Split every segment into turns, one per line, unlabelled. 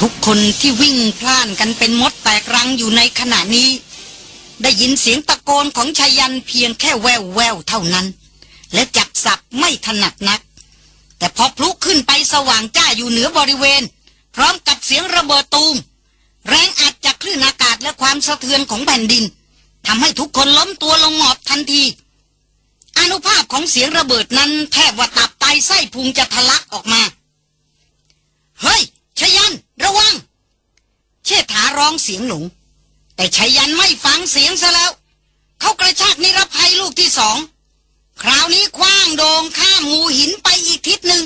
ทุกคนที่วิ่งพล่านกันเป็นมดแตกรังอยู่ในขณะนี้ ได้ยินเสียงตะโกนของชายันเพียงแค่แววแววเท่านั้น และจับสับไม่ถนัดนัก แต่พอพลุขึ้นไปสว่างจ้าอยู่เหนือบริเวณ พร้อมกับเสียงระเบิดตูม แรงอัดจากคลื่นอากาศและความสะเทือนของแผ่นดินทำให้ทุกคนล้มตัวลงหมอบทันทีอนุภาพของเสียงระเบิดนั้นแทบว่าตับไตไส้พุงจะทะลักออกมา เฮ้ยชยัน ระวัง เชษฐาร้องเสียงหลง แต่ชยันไม่ฟังเสียงซะแล้ว เขากระชากนิรภัยลูกที่สอง คราวนี้คว้างโดงข้ามงูหินไปอีกทิศหนึ่ง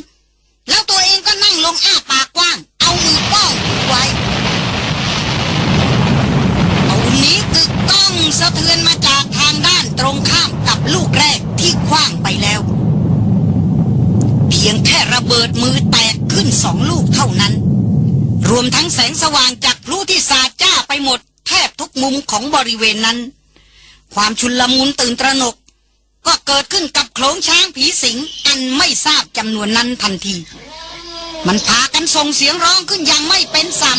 แล้วตัวเองก็นั่งลงอ้าปากกว้าง เอามือป้องไว้เอานี้กึกก้องสะเทือนมาจากทางด้านตรงข้ามกับลูกแรกที่คว้างไปแล้ว พียงแค่ระเบิดมือแตกขึ้นสองลูกเท่านั้น รวมทั้งแสงสว่างจากพลุที่สาดจ้าไปหมด แทบทุกมุมของบริเวณนั้น ความชุนลมุนตื่นตระหนก ก็เกิดขึ้นกับโขลงช้างผีสิงอันไม่ทราบจำนวนนั้นทันที มันพากันส่งเสียงร้องขึ้นอย่างไม่เป็นซ้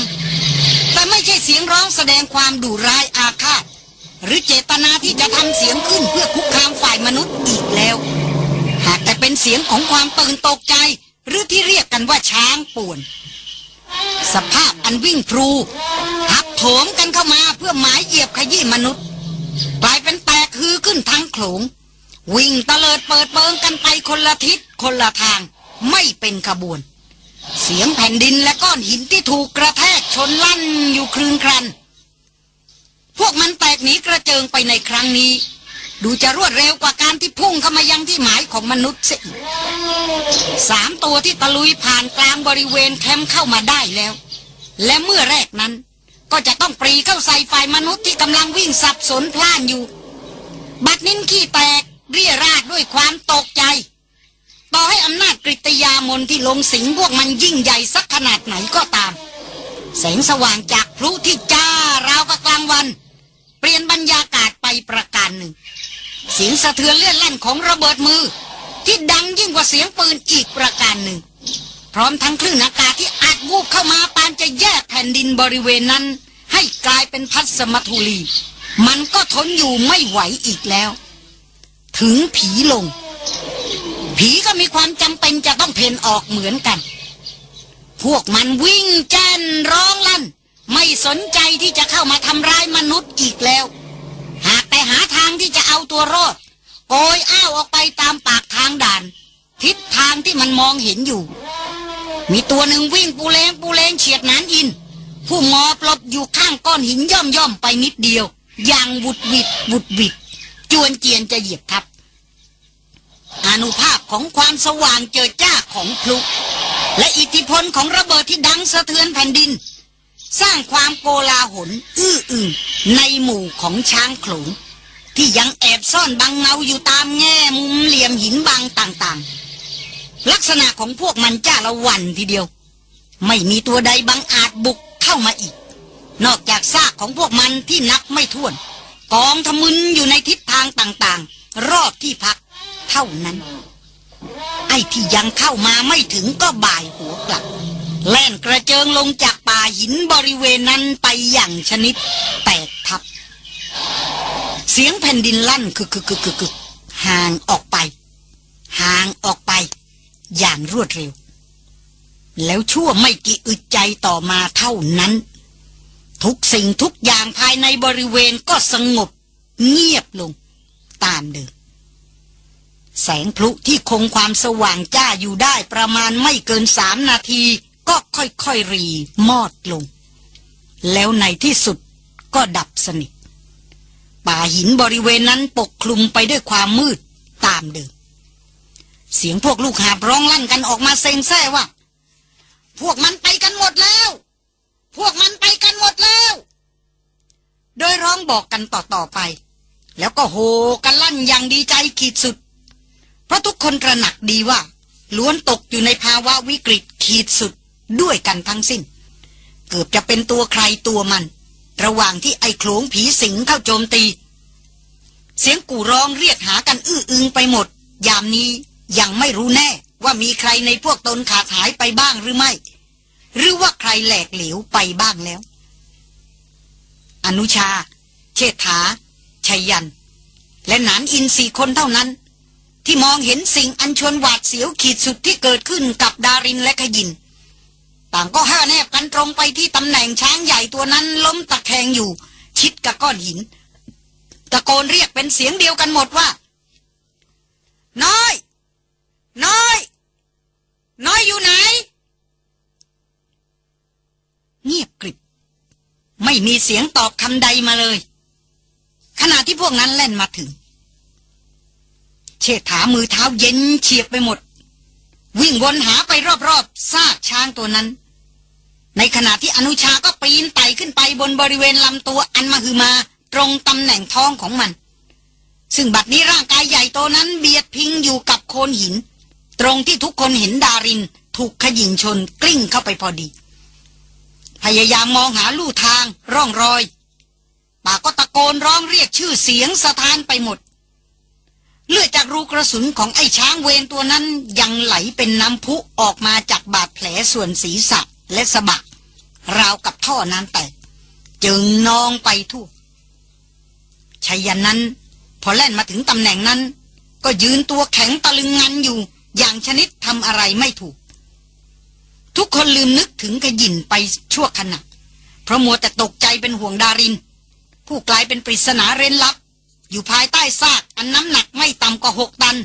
ำแต่ไม่ใช่เสียงร้องแสดงความดุร้ายอาฆาตหรือเจตนาที่จะทำเสียงขึ้นเพื่อคุกคามฝ่ายมนุษย์อีกแล้ว หากแต่เป็นเสียงของความตื่นตกใจ หรือที่เรียกกันว่าช้างป่วน สภาพอันวิ่งพลูหับโถมกันเข้ามาเพื่อหมายเหยียบขยี้มนุษย์กลายเป็นแตกฮือขึ้นทั้งโขลงวิ่งตะเลิดเปิดเปิงกันไปคนละทิศคนละทางไม่เป็นขบวน เสียงแผ่นดินและก้อนหินที่ถูกกระแทกชนลั่นอยู่คลืนครัน พวกมันแตกหนีกระเจิงไปในครั้งนี้ ดูจะรวดเร็วกว่าการที่พุ่งเข้ามายังที่หมายของมนุษย์สียอีกสามตัวที่ตะลุยผ่านกลางบริเวณแคมป์เข้ามาได้แล้ว และเมื่อแรกนั้น ก็จะต้องปรีเข้าใส่ฝ่ายมนุษย์ที่กำลังวิ่งสับสนพล่านอยู่ บัดนิ้นขี้แตกเรียราดด้วยความตกใจ ต่อให้อำนาจกริตยามนที่ลงสิงพวกมันยิ่งใหญ่สักขนาดไหนก็ตาม แสงสว่างจากพลุที่จ้าราวกับกลางวัน เปลี่ยนบรรยากาศไปประการหนึ่ง เสียงสะเทือนเลื่อนลั่นของระเบิดมือ ที่ดังยิ่งกว่าเสียงปืนอีกประการหนึ่ง พร้อมทั้งคลื่นอากาศที่อาจวูบเข้ามาปานจะแยกแผ่นดินบริเวณนั้น ให้กลายเป็นพัสมทุลี มันก็ทนอยู่ไม่ไหวอีกแล้ว ถึงผีลง ผีก็มีความจำเป็นจะต้องเพนออกเหมือนกัน พวกมันวิ่งแจ้นร้องลั่น ไม่สนใจที่จะเข้ามาทำร้ายมนุษย์อีกแล้ว แต่หาทางที่จะเอาตัวรอดโกยอ้าวออกไปตามปากทางด่าน ทิศทางที่มันมองเห็นอยู่ มีตัวหนึ่งวิ่งปูเลงปูเลงเฉียดนานอิน ผู้หมอบหลบอยู่ข้างก้อนหินย่อมย่อมไปนิดเดียว อย่างบุดวิดบุดวิดจวนเจียนจะเหยียบทับอนุภาพของความสว่างเจิดจ้าของพลุและอิทธิพลของระเบิดที่ดังสะเทือนแผ่นดิน สร้างความโกลาหลอื้ออึงในหมู่ของช้างโขลงที่ยังแอบซ่อนบังเงาอยู่ตามแง่มุมเหลี่ยมหินบางต่างๆ ลักษณะของพวกมันจ้าละวันทีเดียว ไม่มีตัวใดบังอาจบุกเข้ามาอีก นอกจากซากของพวกมันที่นับไม่ถ้วน กองทะมึนอยู่ในทิศทางต่างๆ รอบที่พักเท่านั้น ไอ้ที่ยังเข้ามาไม่ถึงก็บ่ายหัวกลับ แล่นกระเจิงลงจากป่าหินบริเวณนั้นไปอย่างชนิดแตกทับ เสียงแผ่นดินลั่นคือคือคือคือคือห่างออกไป ห่างออกไป อย่างรวดเร็ว แล้วชั่วไม่กี่อึดใจต่อมาเท่านั้น ทุกสิ่งทุกอย่างภายในบริเวณก็สงบ เงียบลง ตามเดิมแสงพลุที่คงความสว่างจ้าอยู่ได้ประมาณไม่เกินสามนาที ก็ค่อยๆรีมอดลง แล้วในที่สุดก็ดับสนิท ป่าหินบริเวณนั้นปกคลุมไปด้วยความมืดตามเดิม เสียงพวกลูกหาบร้องลั่นกันออกมาเซ็งแซ่ว่า พวกมันไปกันหมดแล้ว พวกมันไปกันหมดแล้ว โดยร้องบอกกันต่อๆไป แล้วก็โหกันลั่นอย่างดีใจขีดสุด เพราะทุกคนตระหนักดีว่าล้วนตกอยู่ในภาวะวิกฤตขีดสุด ด้วยกันทั้งสิ้น เกือบจะเป็นตัวใครตัวมัน ระหว่างที่ไอ้โขลงผีสิงเข้าโจมตี เสียงกู่ร้องเรียกหากันอื้ออึงไปหมด ยามนี้ยังไม่รู้แน่ว่ามีใครในพวกตนขาดหายไปบ้างหรือไม่ หรือว่าใครแหลกเหลวไปบ้างแล้ว อนุชา เชษฐาชัยยัน และหนานอินสี่คนเท่านั้น ที่มองเห็นสิ่งอันชวนหวาดเสียวขีดสุดที่เกิดขึ้นกับดารินและขยิน ต่างก็ห้าแนบกันตรงไปที่ตำแหน่งช้างใหญ่ตัวนั้นล้มตะแคงอยู่ ชิดกับก้อนหิน ตะโกนเรียกเป็นเสียงเดียวกันหมดว่า น้อย น้อย น้อยอยู่ไหน เงียบกริบ ไม่มีเสียงตอบคำใดมาเลย ขณะที่พวกนั้นแล่นมาถึง เชษฐามือเท้าเย็นเฉียบไปหมด วิ่งวนหาไปรอบๆซากช้างตัวนั้น ในขณะที่อนุชาก็ปีนไต่ขึ้นไปบนบริเวณลำตัวอันมหึมาตรงตำแหน่งท้องของมัน ซึ่งบัดนี้ร่างกายใหญ่โตนั้นเบียดพิงอยู่กับโคนหิน ตรงที่ทุกคนเห็นดารินถูกขยิงชนกลิ้งเข้าไปพอดี พยายามมองหาลู่ทางร่องรอยปากก็ตะโกนร้องเรียกชื่อเสียงสะท้านไปหมด เลือดจากรูกระสุนของไอ้ช้างเวนตัวนั้นยังไหลเป็นน้ำพุออกมาจากบาดแผลส่วนศีรษะและสะบักราวกับท่อน้ำแตกจึงนองไปทั่วชัยยันนั้น พอแล่นมาถึงตำแหน่งนั้น ก็ยืนตัวแข็งตะลึงงันอยู่ อย่างชนิดทำอะไรไม่ถูก ทุกคนลืมนึกถึงขยินไปชั่วขณะเพราะมัวแต่ตกใจเป็นห่วงดาริน ผู้กลายเป็นปริศนาเร้นลับ อยู่ภายใต้ซากอันน้ำหนักไม่ต่ำกว่าหกตัน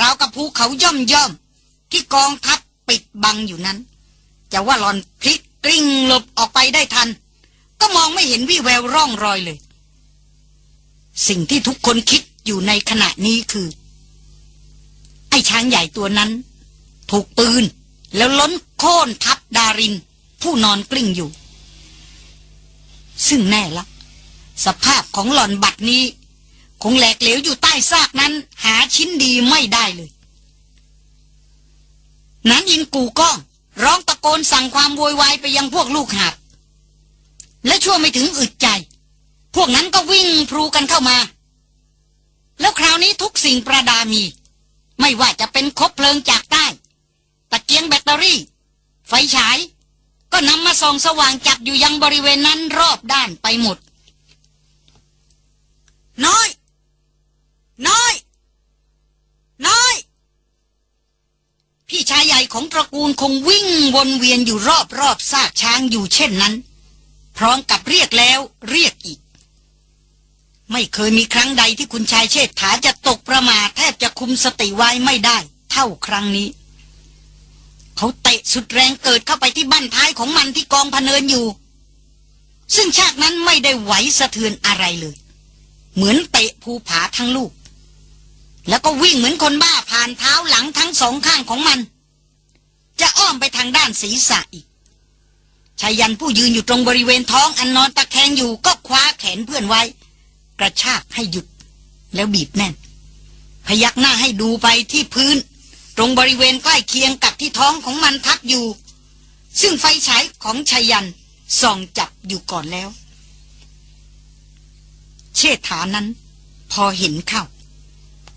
ราวกับภูเขาย่อมย่อม ที่กองทัพปิดบังอยู่นั้น จะว่าหลอนพลิกกลิ้งหลบออกไปได้ทัน ก็มองไม่เห็นวี่แววร่องรอยเลย สิ่งที่ทุกคนคิดอยู่ในขณะนี้คือ ไอ้ช้างใหญ่ตัวนั้น ถูกปืนแล้วล้นโค่นทับดาริน ผู้นอนกลิ้งอยู่ ซึ่งแน่ละ สภาพของหล่อนบัดนี้ คงแหลกเหลวอยู่ใต้ซากนั้น หาชิ้นดีไม่ได้เลย นั้นยินกูก้อง ร้องตะโกนสั่งความโวยวายไปยังพวกลูกหาบและชั่วไม่ถึงอึดใจ พวกนั้นก็วิ่งพลูกันเข้ามา แล้วคราวนี้ทุกสิ่งประดามี ไม่ว่าจะเป็นคบเพลิงจากใต้ ตะเกียงแบตเตอรี่ ไฟฉาย ก็นำมาส่องสว่างจับอยู่ยังบริเวณนั้นรอบด้านไปหมด น้อย น้อย น้อย พี่ชายใหญ่ของตระกูลคงวิ่งวนเวียนอยู่รอบรอบซากช้างอยู่เช่นนั้น พร้อมกับเรียกแล้วเรียกอีก ไม่เคยมีครั้งใดที่คุณชายเชษฐาจะตกประมาทแทบจะคุมสติไว้ไม่ได้ เท่าครั้งนี้ เขาเตะสุดแรงเกิดเข้าไปที่บั้นท้ายของมันที่กองพเนินอยู่ ซึ่งชากนั้นไม่ได้ไหวสะเทือนอะไรเลย เหมือนเตะภูผาทั้งลูก แล้วก็วิ่งเหมือนคนบ้าผ่านเท้าหลังทั้งสองข้างของมัน จะอ้อมไปทางด้านศีรษะอีกชายันผู้ยืนอยู่ตรงบริเวณท้องอันนอนตะแคงอยู่ก็คว้าแขนเพื่อนไว้ กระชากให้หยุด แล้วบีบแน่น พยักหน้าให้ดูไปที่พื้น ตรงบริเวณใกล้เคียงกับที่ท้องของมันทับอยู่ ซึ่งไฟฉายของไชยันต์ส่องจับอยู่ก่อนแล้ว เชษฐานั้นพอเห็นเข้า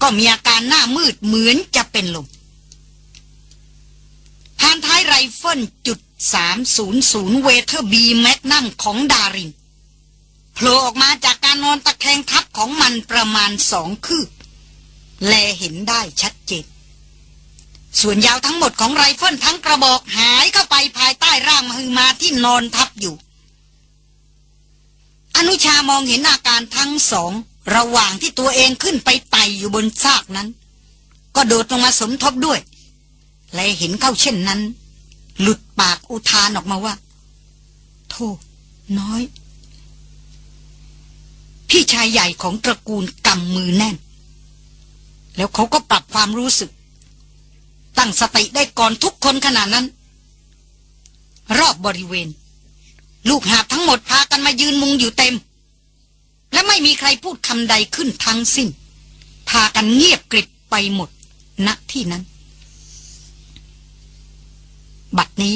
ก็มีอาการหน้ามืดเหมือนจะเป็นลมพานท้ายไรเฟิลจุด300เวเทอร์บี magnum ของดารินโผล่ออกมาจากการนอนตะแคงทับของมันประมาณสองคืบ แลเห็นได้ชัดเจน ส่วนยาวทั้งหมดของไรเฟิลทั้งกระบอกหายเข้าไปภายใต้ร่างมหึมาที่นอนทับอยู่ อนุชามองเห็นอาการทั้งสอง ระหว่างที่ตัวเองขึ้นไปไต่อยู่บนซากนั้น ก็โดดลงมาสมทบด้วย และเห็นเข้าเช่นนั้น หลุดปากอุทานออกมาว่าโทษน้อย พี่ชายใหญ่ของตระกูลกำมือแน่น แล้วเขาก็ปรับความรู้สึก ตั้งสติได้ก่อนทุกคนขนาดนั้น รอบบริเวณ ลูกหาบทั้งหมดพากันมายืนมุงอยู่เต็ม และไม่มีใครพูดคำใดขึ้นทั้งสิ้น พากันเงียบกริบไปหมดณที่นั้น บัดนี้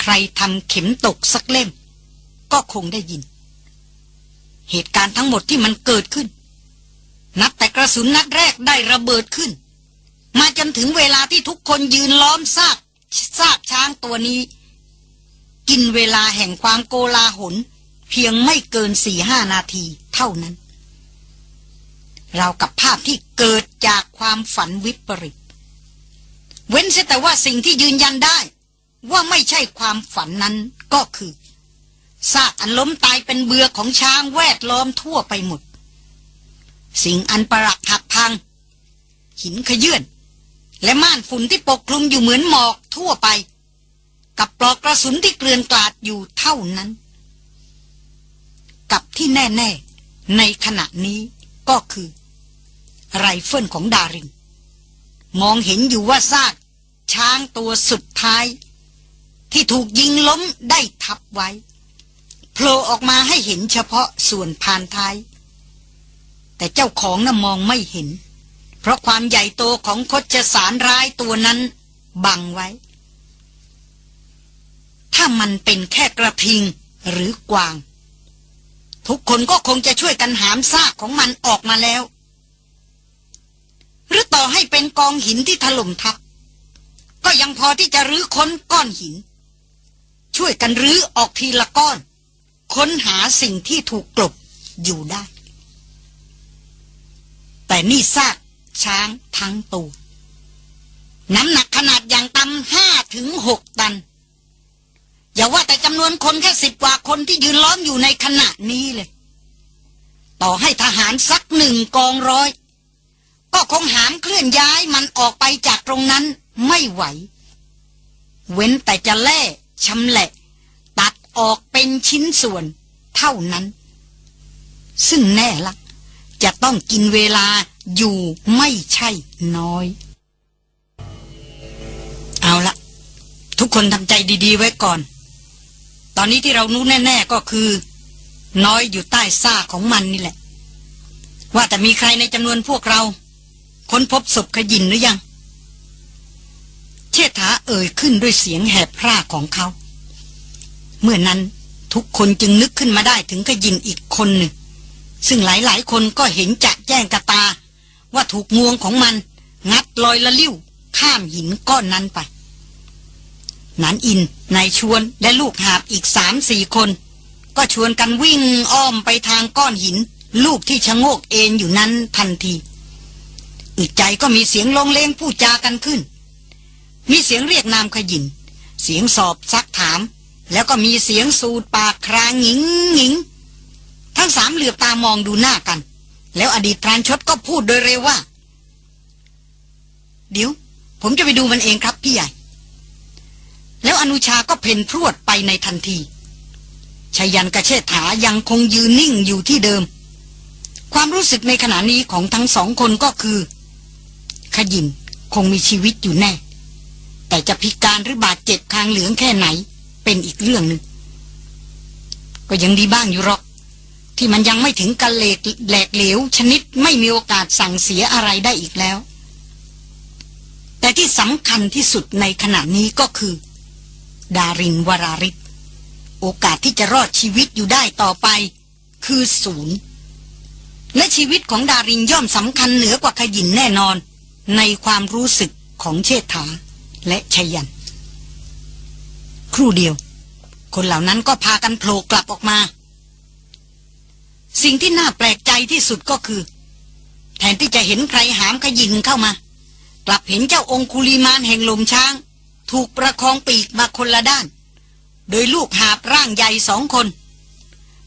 ใครทำเข็มตกสักเล่ม ก็คงได้ยิน เหตุการณ์ทั้งหมดที่มันเกิดขึ้น นับแต่กระสุนนัดแรกได้ระเบิดขึ้น มาจนถึงเวลาที่ทุกคนยืนล้อมซากซากช้างตัวนี้ กินเวลาแห่งความโกลาหล พียงไม่เกินสี่ห้านาทีเท่านั้น เรากับภาพที่เกิดจากความฝันวิปริต เว้นเสียแต่ว่าสิ่งที่ยืนยันได้ ว่าไม่ใช่ความฝันนั้นก็คือซากอันล้มตายเป็นเบือของช้างแวดล้อมทั่วไปหมด สิ่งอันประหลักหักพัง หินขยื่นและม่านฝุ่นที่ปกคลุมอยู่เหมือนหมอกทั่วไป กับปลอกกระสุนที่เกลื่อนกลาดอยู่เท่านั้น กับที่แน่ ๆ ในขณะนี้ก็คือ ไรเฟิลของดารินมองเห็นอยู่ว่าซาก ช้างตัวสุดท้าย ที่ถูกยิงล้มได้ทับไว้โผล่ออกมาให้เห็นเฉพาะส่วนพานท้าย แต่เจ้าของน่ะมองไม่เห็น เพราะความใหญ่โตของคดจสารร้ายตัวนั้น บังไว้ ถ้ามันเป็นแค่กระทิงหรือกวาง ทุกคนก็คงจะช่วยกันหามซากของมันออกมาแล้ว หรือต่อให้เป็นกองหินที่ถล่มทับ ก็ยังพอที่จะรื้อค้นก้อนหิน ช่วยกันรื้อออกทีละก้อน ค้นหาสิ่งที่ถูกกลบอยู่ได้ แต่นี่ซากช้างทั้งตัวน้ำหนักขนาดอย่างต่ำห้าถึงหกตัน อย่าว่าแต่จำนวนคนแค่สิบกว่าคนที่ยืนล้อมอยู่ในขณะนี้เลย ต่อให้ทหารสักหนึ่งกองร้อย ก็คงหามเคลื่อนย้ายมันออกไปจากตรงนั้นไม่ไหว เว้นแต่จะแล่ชำแหละ ตัดออกเป็นชิ้นส่วนเท่านั้น ซึ่งแน่ละ จะต้องกินเวลาอยู่ไม่ใช่น้อย เอาละทุกคนทำใจดี ๆ ไว้ก่อน ตอนนี้ที่เรารู้แน่ ๆก็คือ น้อยอยู่ใต้ซากของมันนี่แหละ ว่าแต่มีใครในจำนวนพวกเรา ค้นพบศพขยินหรือยัง เชษฐาเอ่ยขึ้นด้วยเสียงแหบพร่าของเขา เมื่อนั้นทุกคนจึงนึกขึ้นมาได้ถึงขยินอีกคนหนึ่ง ซึ่งหลายๆคนก็เห็นจะแจ้งกระตา ว่าถูกงวงของมัน งัดลอยละลิ้วข้ามหินก้อนนั้นไป นันอินนายชวนและลูกหาบอีกสามสี่คน ก็ชวนกันวิ่งอ้อมไปทางก้อนหิน ลูกที่ชะโงกเอนอยู่นั้นทันทีอึดใจก็มีเสียงลงเลงพูดจากันขึ้น มีเสียงเรียกนามขยิน เสียงสอบซักถาม แล้วก็มีเสียงสูดปากครางหงิงหงิงทั้งสามเหลือบตามองดูหน้ากัน แล้วอดีตพรานชดก็พูดโดยเร็วว่า เดี๋ยว ผมจะไปดูมันเองครับพี่ใหญ่ แล้วอนุชาก็เพ่นพรวดไปในทันทีชายันกระเชษฐายังคงยืนนิ่งอยู่ที่เดิม ความรู้สึกในขณะนี้ของทั้งสองคนก็คือ ขยินคงมีชีวิตอยู่แน่ แต่จะพิการหรือบาดเจ็บคางเหลืองแค่ไหน เป็นอีกเรื่องหนึ่งก็ยังดีบ้างอยู่หรอก ที่มันยังไม่ถึงกันเลกแหลกเหลว ชนิดไม่มีโอกาสสั่งเสียอะไรได้อีกแล้ว แต่ที่สำคัญที่สุดในขณะนี้ก็คือ ดารินวราริศโอกาสที่จะรอดชีวิตอยู่ได้ต่อไป คือศูนย์และชีวิตของดารินย่อมสำคัญเหนือกว่าขยินแน่นอน ในความรู้สึกของเชษฐาและชยัน ครู่เดียว คนเหล่านั้นก็พากันโผล่กลับออกมา สิ่งที่น่าแปลกใจที่สุดก็คือ แทนที่จะเห็นใครหามขยินเข้ามา กลับเห็นเจ้าองคุลีมานแห่งลมช้าง ถูกประคองปีกมาคนละด้าน โดยลูกหาบร่างใหญ่สองคน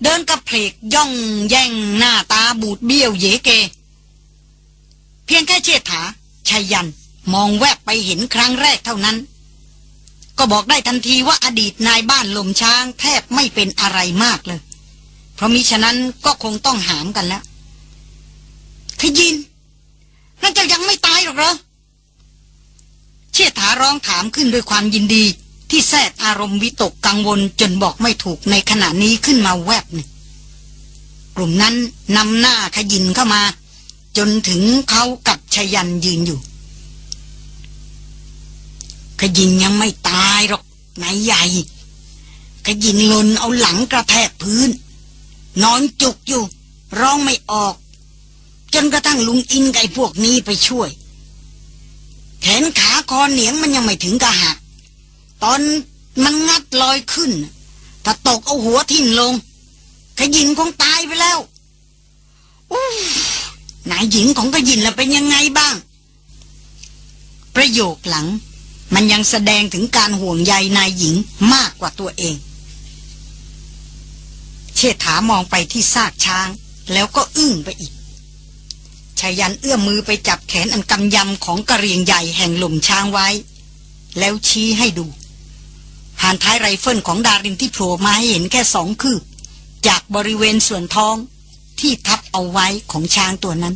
เดินกับเพลกย่องแย่งหน้าตาบูดเบี้ยวเยเก เพียงแค่เชษฐาชัยยันมองแวบไปเห็นครั้งแรกเท่านั้น ก็บอกได้ทันทีว่าอดีตนายบ้านลมช้างแทบไม่เป็นอะไรมากเลย เพราะมิฉะนั้นก็คงต้องหามกันแล้วขยินนั่นเจะยังไม่ตายหรอกเหรอ เชี่ยถาร้องถามขึ้นด้วยความยินดี ที่แทรกอารมณ์วิตกกังวลจนบอกไม่ถูกในขณะนี้ขึ้นมาแวบหนึ่งกลุ่มนั้นนำหน้าขยินเข้ามา จนถึงเขากับชยันยืนอยู่ ขยินยังไม่ตายหรอกนายใหญ่ ขยินลนเอาหลังกระแทกพื้น นอนจุกอยู่ ร้องไม่ออก จนกระทั่งลุงอินไก่พวกนี้ไปช่วย แขนขาคอเหนียงมันยังไม่ถึงกระหัก ตอนมันงัดลอยขึ้น ถ้าตกเอาหัวทิ่มลงขยินคงตายไปแล้วอู้นายหญิงของขยินล่ะเป็นยังไงบ้าง ประโยคหลัง มันยังแสดงถึงการห่วงใยนายหญิงมากกว่าตัวเอง เชษฐามองไปที่ซากช้าง แล้วก็อึ้งไปอีก ชายันเอื้อมมือไปจับแขนอันกำยำของกระเรียงใหญ่แห่งหลุมช้างไว้ แล้วชี้ให้ดูผานท้ายไรเฟิลของดารินที่โผล่มาให้เห็นแค่สองคืบ จากบริเวณส่วนท้องที่ทับเอาไว้ของช้างตัวนั้น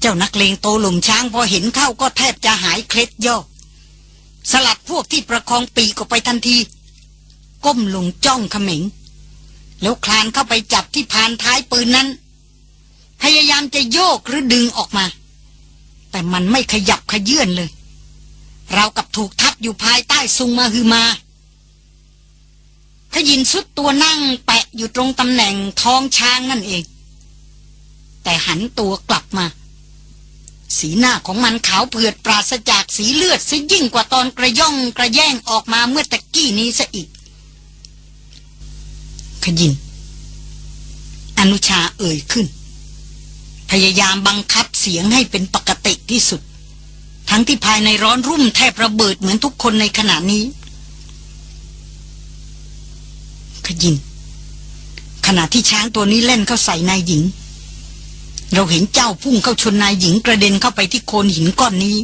เจ้านักเลงโตหลุมช้างพอเห็นเข้าก็แทบจะหายเคล็ดย่อสลัดพวกที่ประคองปีกออกไปทันที ก้มลงจ้องเขม็งแล้วคลานเข้าไปจับที่พานท้ายปืนนั้น พยายามจะโยกหรือดึงออกมา แต่มันไม่ขยับขยื่นเลย เรากับถูกทับอยู่ภายใต้ซุงมาฮือมาขยินสุดตัวนั่งแปะอยู่ตรงตำแหน่งท้องช้างนั่นเอง แต่หันตัวกลับมา สีหน้าของมันขาวเผือดปราศจากสีเลือดซะยิ่งกว่าตอนกระย่องกระแย่งออกมาเมื่อตะกี้นี้ซะอีก ขยิน อนุชาเอ่ยขึ้น พยายามบังคับเสียงให้เป็นปกติที่สุด ทั้งที่ภายในร้อนรุ่มแทบระเบิดเหมือนทุกคนในขณะนี้ขยินขณะที่ช้างตัวนี้เล่นเข้าใส่นายหญิง เราเห็นเจ้าพุ่งเข้าชนนายหญิงกระเด็นเข้าไปที่โคนหินก้อนนี้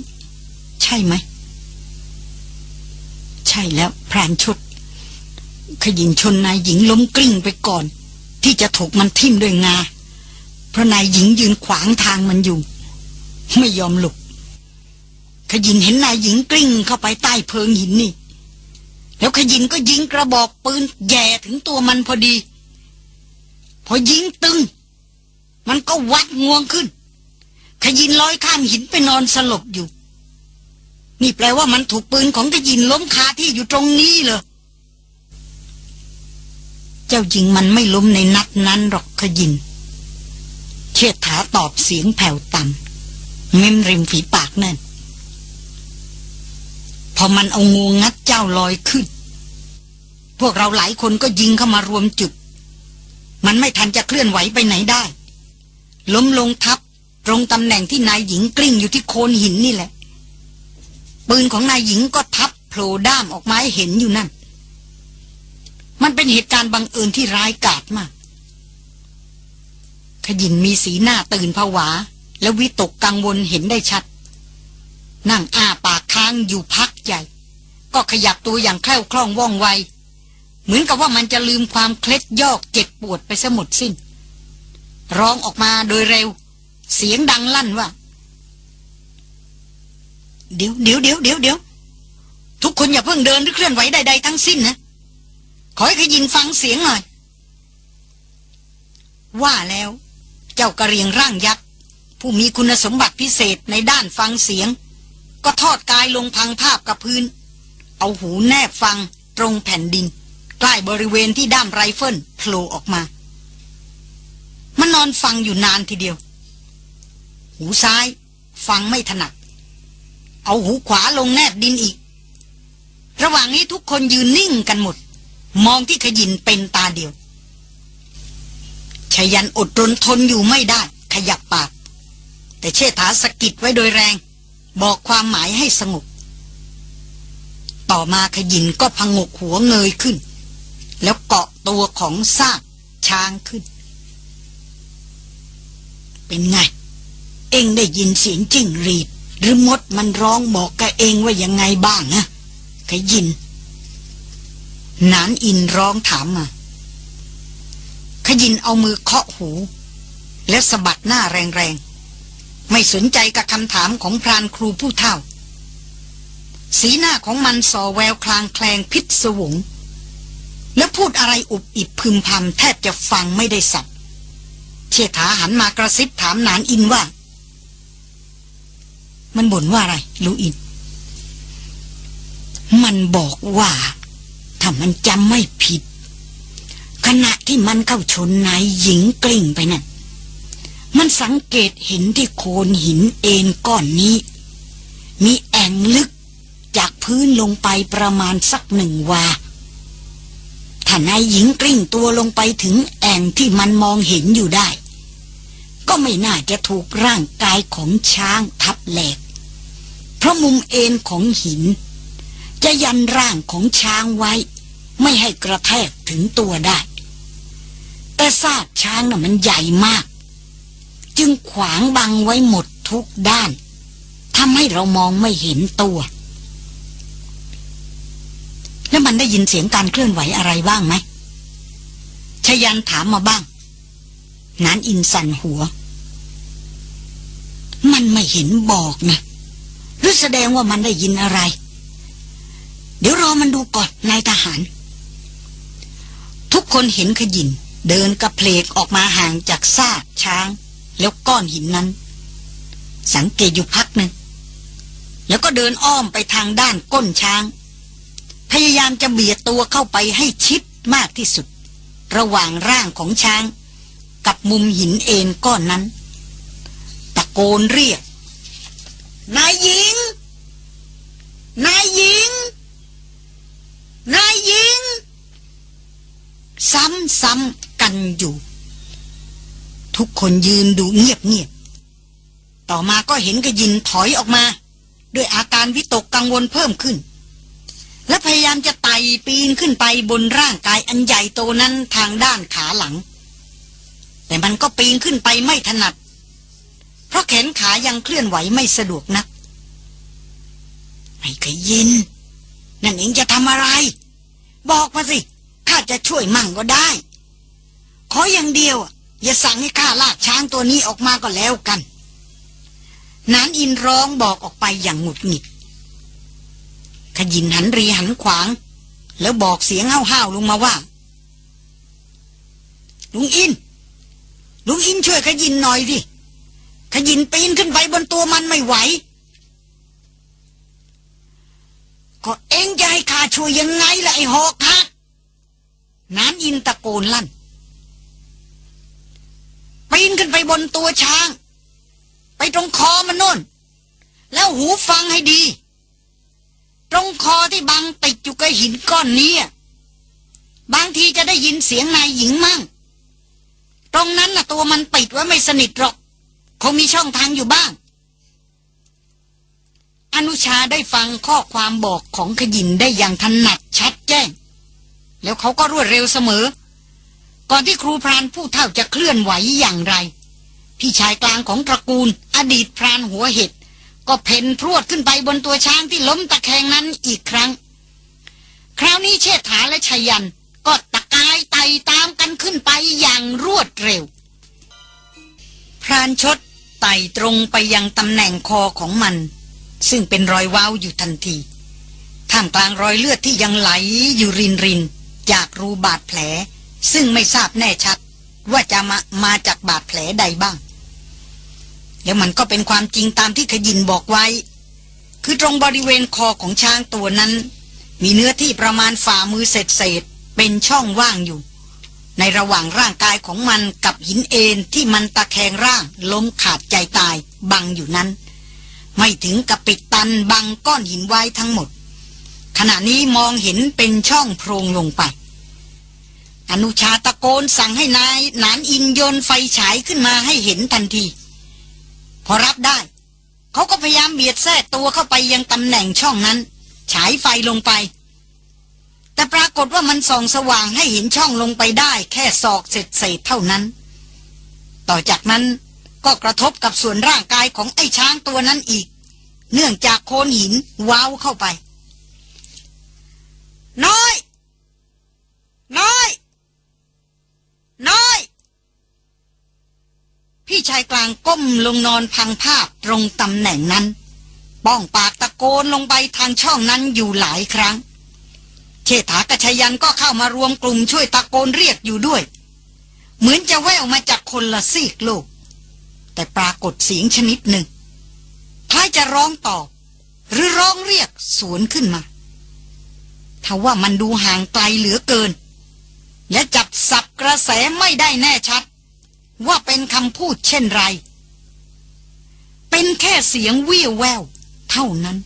ใช่ไหม ใช่แล้วพรานชุดขยินชนนายหญิงล้มกลิ้งไปก่อน ที่จะถูกมันทิ่มด้วยงา ราะนายหญิงยืนขวางทางมันอยู่ ไม่ยอมหลบขยินเห็นนายหญิงกลิ้งเข้าไปใต้เพิงหินนี่ แล้วขยินก็ยิงกระบอกปืนแย่ถึงตัวมันพอดี พอยิงตึง มันก็วัดงวงขึ้น ขยินลอยข้ามหินไปนอนสลบอยู่ นี่แปลว่ามันถูกปืนของขยินล้มคาที่อยู่ตรงนี้เลยเจ้ายิงมันไม่ล้มในนัดนั้นหรอกขยินเชิดถาตอบเสียงแผ่วต่ำเม้มริมฝีปากแน่น พอมันเอางูงัดเจ้าลอยขึ้น พวกเราหลายคนก็ยิงเข้ามารวมจุด มันไม่ทันจะเคลื่อนไหวไปไหนได้ ล้มลงทับตรงตำแหน่งที่นายหญิงกลิ้งอยู่ที่โคนหินนี่แหละ ปืนของนายหญิงก็ทับโผล่ด้ามออกมาให้เห็นอยู่นั่น มันเป็นเหตุการณ์บังเอิญที่ร้ายกาจมาก ขยินมีสีหน้าตื่นผวา และวิตกกังวลเห็นได้ชัด นั่งอ้าปากค้างอยู่พักใหญ่ ก็ขยับตัวอย่างแคล่วคล่องว่องไว เหมือนกับว่ามันจะลืมความเคล็ดยอกเจ็บปวดไปสมดสิ้น ร้องออกมาโดยเร็ว เสียงดังลั่นว่า เดี๋ยวเดี๋ยวเดี๋ยวเดี๋ยวเดี๋ยวทุกคนอย่าเพิ่งเดินหรือเคลื่อนไหวใดๆทั้งสิ้นนะ ขอให้ขยินฟังเสียงหน่อยว่าแล้ว เจ้ากระเรียงร่างยักษ์ ผู้มีคุณสมบัติพิเศษในด้านฟังเสียง ก็ทอดกายลงพังภาพกับพื้น เอาหูแนบฟังตรงแผ่นดิน ใกล้บริเวณที่ด้ามไรเฟิลโผล่ออกมา มันนอนฟังอยู่นานทีเดียว หูซ้ายฟังไม่ถนัด เอาหูขวาลงแนบดินอีก ระหว่างนี้ทุกคนยืนนิ่งกันหมด มองที่ขยินเป็นตาเดียว ชยันอดรนทนอยู่ไม่ได้ ขยับปาก แต่เชษฐาสกิดไว้โดยแรง บอกความหมายให้สงบ ต่อมาขยินก็พังกหัวเงยขึ้น แล้วเกาะตัวของซากช้างขึ้น เป็นไง เองได้ยินเสียงจิ้งรีด หรือมดมันร้องบอกกับเองว่ายังไงบ้างนะขยินนานอินร้องถามมา ขยินเอามือเคาะหู แล้วสะบัดหน้าแรงๆ ไม่สนใจกับคำถามของพรานครูผู้เฒ่า สีหน้าของมันส่อแววคลางแคลงพิศวง แล้วพูดอะไรอุบอิบพึมพำแทบจะฟังไม่ได้สับเชษฐาหันมากระซิบถามนานอินว่า มันบ่นว่าอะไร ลูอิน มันบอกว่า ถ้ามันจำไม่ผิด ขณะที่มันเข้าชนนายหญิงกลิ้งไปนั่นมันสังเกตเห็นที่โคนหินเอ็นก้อนนี้ มีแอ่งลึกจากพื้นลงไปประมาณสักหนึ่งวา ถ้านายหญิงกลิ้งตัวลงไปถึงแอ่งที่มันมองเห็นอยู่ได้ ก็ไม่น่าจะถูกร่างกายของช้างทับแหลก เพราะมุมเอ็นของหิน จะยันร่างของช้างไว้ ไม่ให้กระแทกถึงตัวได้ แต่ซากช้างน่ะมันใหญ่มาก จึงขวางบังไว้หมดทุกด้านทำให้เรามองไม่เห็นตัว แล้วมันได้ยินเสียงการเคลื่อนไหวอะไรบ้างไหมชยันถามมาบ้าง นานอินสันหัว มันไม่เห็นบอกนะหรือแสดงว่ามันได้ยินอะไร เดี๋ยวรอมันดูก่อนนายทหาร ทุกคนเห็นขยิน เดินกระเพลกออกมาห่างจากซากช้าง แล้วก้อนหินนั้น สังเกตอยู่พักหนึ่งแล้วก็เดินอ้อมไปทางด้านก้นช้าง พยายามจะเบียดตัวเข้าไปให้ชิดมากที่สุด ระหว่างร่างของช้าง กับมุมหินเอ็นก้อนนั้น ตะโกนเรียก นายหญิง นายหญิง นายหญิง ซ้ำๆ กันอยู่ ทุกคนยืนดูเงียบๆต่อมาก็เห็นกระยินถอยออกมา ด้วยอาการวิตกกังวลเพิ่มขึ้น และพยายามจะไต่ปีนขึ้นไปบนร่างกายอันใหญ่โตนั้นทางด้านขาหลัง แต่มันก็ปีนขึ้นไปไม่ถนัด เพราะแขนขายังเคลื่อนไหวไม่สะดวกนักไอ้ขยิน นั่นเองจะทำอะไร บอกมาสิ ข้าจะช่วยมั่งก็ได้ ขออย่างเดียว อย่าสั่งให้ข้าลากช้างตัวนี้ออกมาก็แล้วกันนานอินร้องบอกออกไปอย่างหงุดหงิด ขยินหันรีหันขวาง แล้วบอกเสียงห้าวๆลงมาว่า ลุงอิน ลุงอินช่วยขยินหน่อยดิ ขยินปีนขึ้นไปบนตัวมันไม่ไหว ก็เอ็งจะให้ข้าช่วยยังไงล่ะไอ้หอกฮะน้ำอินตะโกนลั่น ปีนขึ้นไปบนตัวช้าง ไปตรงคอมันโน่น แล้วหูฟังให้ดี ตรงคอที่บังติดอยู่กับหินก้อนนี้บางทีจะได้ยินเสียงนายหญิงมั่ง ตรงนั้นน่ะตัวมันปิดไว้ไม่สนิทหรอก คงมีช่องทางอยู่บ้าง อนุชาได้ฟังข้อความบอกของขยินได้อย่างถนัดชัดแจ้ง แล้วเขาก็รวดเร็วเสมอ ก่อนที่ครูพรานผู้เท่าจะเคลื่อนไหวอย่างไร พี่ชายกลางของตระกูล อดีตพรานหัวเห็ดก็เพ่นพรวดขึ้นไปบนตัวช้างที่ล้มตะแคงนั้นอีกครั้ง คราวนี้เชษฐาและชยันก็ตะกายไต่ตามกันขึ้นไปอย่างรวดเร็ว พรานชดไต่ตรงไปยังตำแหน่งคอของมัน ซึ่งเป็นรอยว้าวอยู่ทันที ท่ามกลางรอยเลือดที่ยังไหลอยู่รินริน จากรูบาดแผล ซึ่งไม่ทราบแน่ชัดว่าจะมามาจากบาดแผลใดบ้าง แล้วมันก็เป็นความจริงตามที่ขยินบอกไว้ คือตรงบริเวณคอของช้างตัวนั้น มีเนื้อที่ประมาณฝ่ามือเศษเศษเป็นช่องว่างอยู่ ในระหว่างร่างกายของมันกับหินเอ็นที่มันตะแคงร่างล้มขาดใจตายบังอยู่นั้น ไม่ถึงกับปิดตันบังก้อนหินไว้ทั้งหมด ขณะนี้มองเห็นเป็นช่องโพรงลงไป อนุชาตะโกนสั่งให้นายนานอินโยนไฟฉายขึ้นมาให้เห็นทันที พอรับได้ เขาก็พยายามเบียดแทรกตัวเข้าไปยังตำแหน่งช่องนั้น ฉายไฟลงไป แต่ปรากฏว่ามันส่องสว่างให้เห็นช่องลงไปได้ แค่ศอกเศษเศษเท่านั้น ต่อจากนั้นก็กระทบกับส่วนร่างกายของไอ้ช้างตัวนั้นอีก เนื่องจากโคนหินว้าวเข้าไป น้อย น้อย น้อย พี่ชายกลางก้มลงนอนพังภาพตรงตำแหน่งนั้น ป้องปากตะโกนลงไปทางช่องนั้นอยู่หลายครั้ง เชษฐากระชยันก็เข้ามารวมกลุ่มช่วยตะโกนเรียกอยู่ด้วย เหมือนจะแววมาจากคนละซีกโลก แต่ปรากฏเสียงชนิดหนึ่งคล้ายจะร้องตอบหรือร้องเรียกสวนขึ้นมาทว่ามันดูห่างไกลเหลือเกิน และจับสับกระแสไม่ได้แน่ชัด ว่าเป็นคำพูดเช่นไร เป็นแค่เสียงวิวแวว เท่านั้น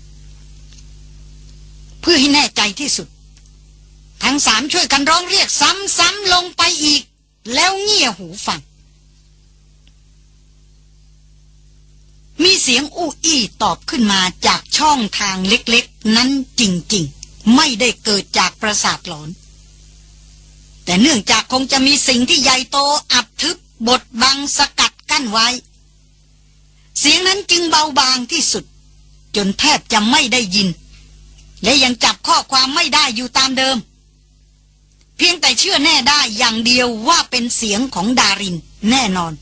เพื่อให้แน่ใจที่สุด ทั้งสามช่วยกันร้องเรียกซ้ำๆลงไปอีก แล้วเงี่ยหูฟัง มีเสียงอู้อี้ตอบขึ้นมาจากช่องทางเล็กๆ นั้นจริงๆ ไม่ได้เกิดจากประสาทหลอน แต่เนื่องจากคงจะมีสิ่งที่ใหญ่โตอับทึบบดบังสกัดกั้นไว้ เสียงนั้นจึงเบาบางที่สุด จนแทบจะไม่ได้ยิน และยังจับข้อความไม่ได้อยู่ตามเดิม เพียงแต่เชื่อแน่ได้อย่างเดียวว่าเป็นเสียงของดารินแน่นอน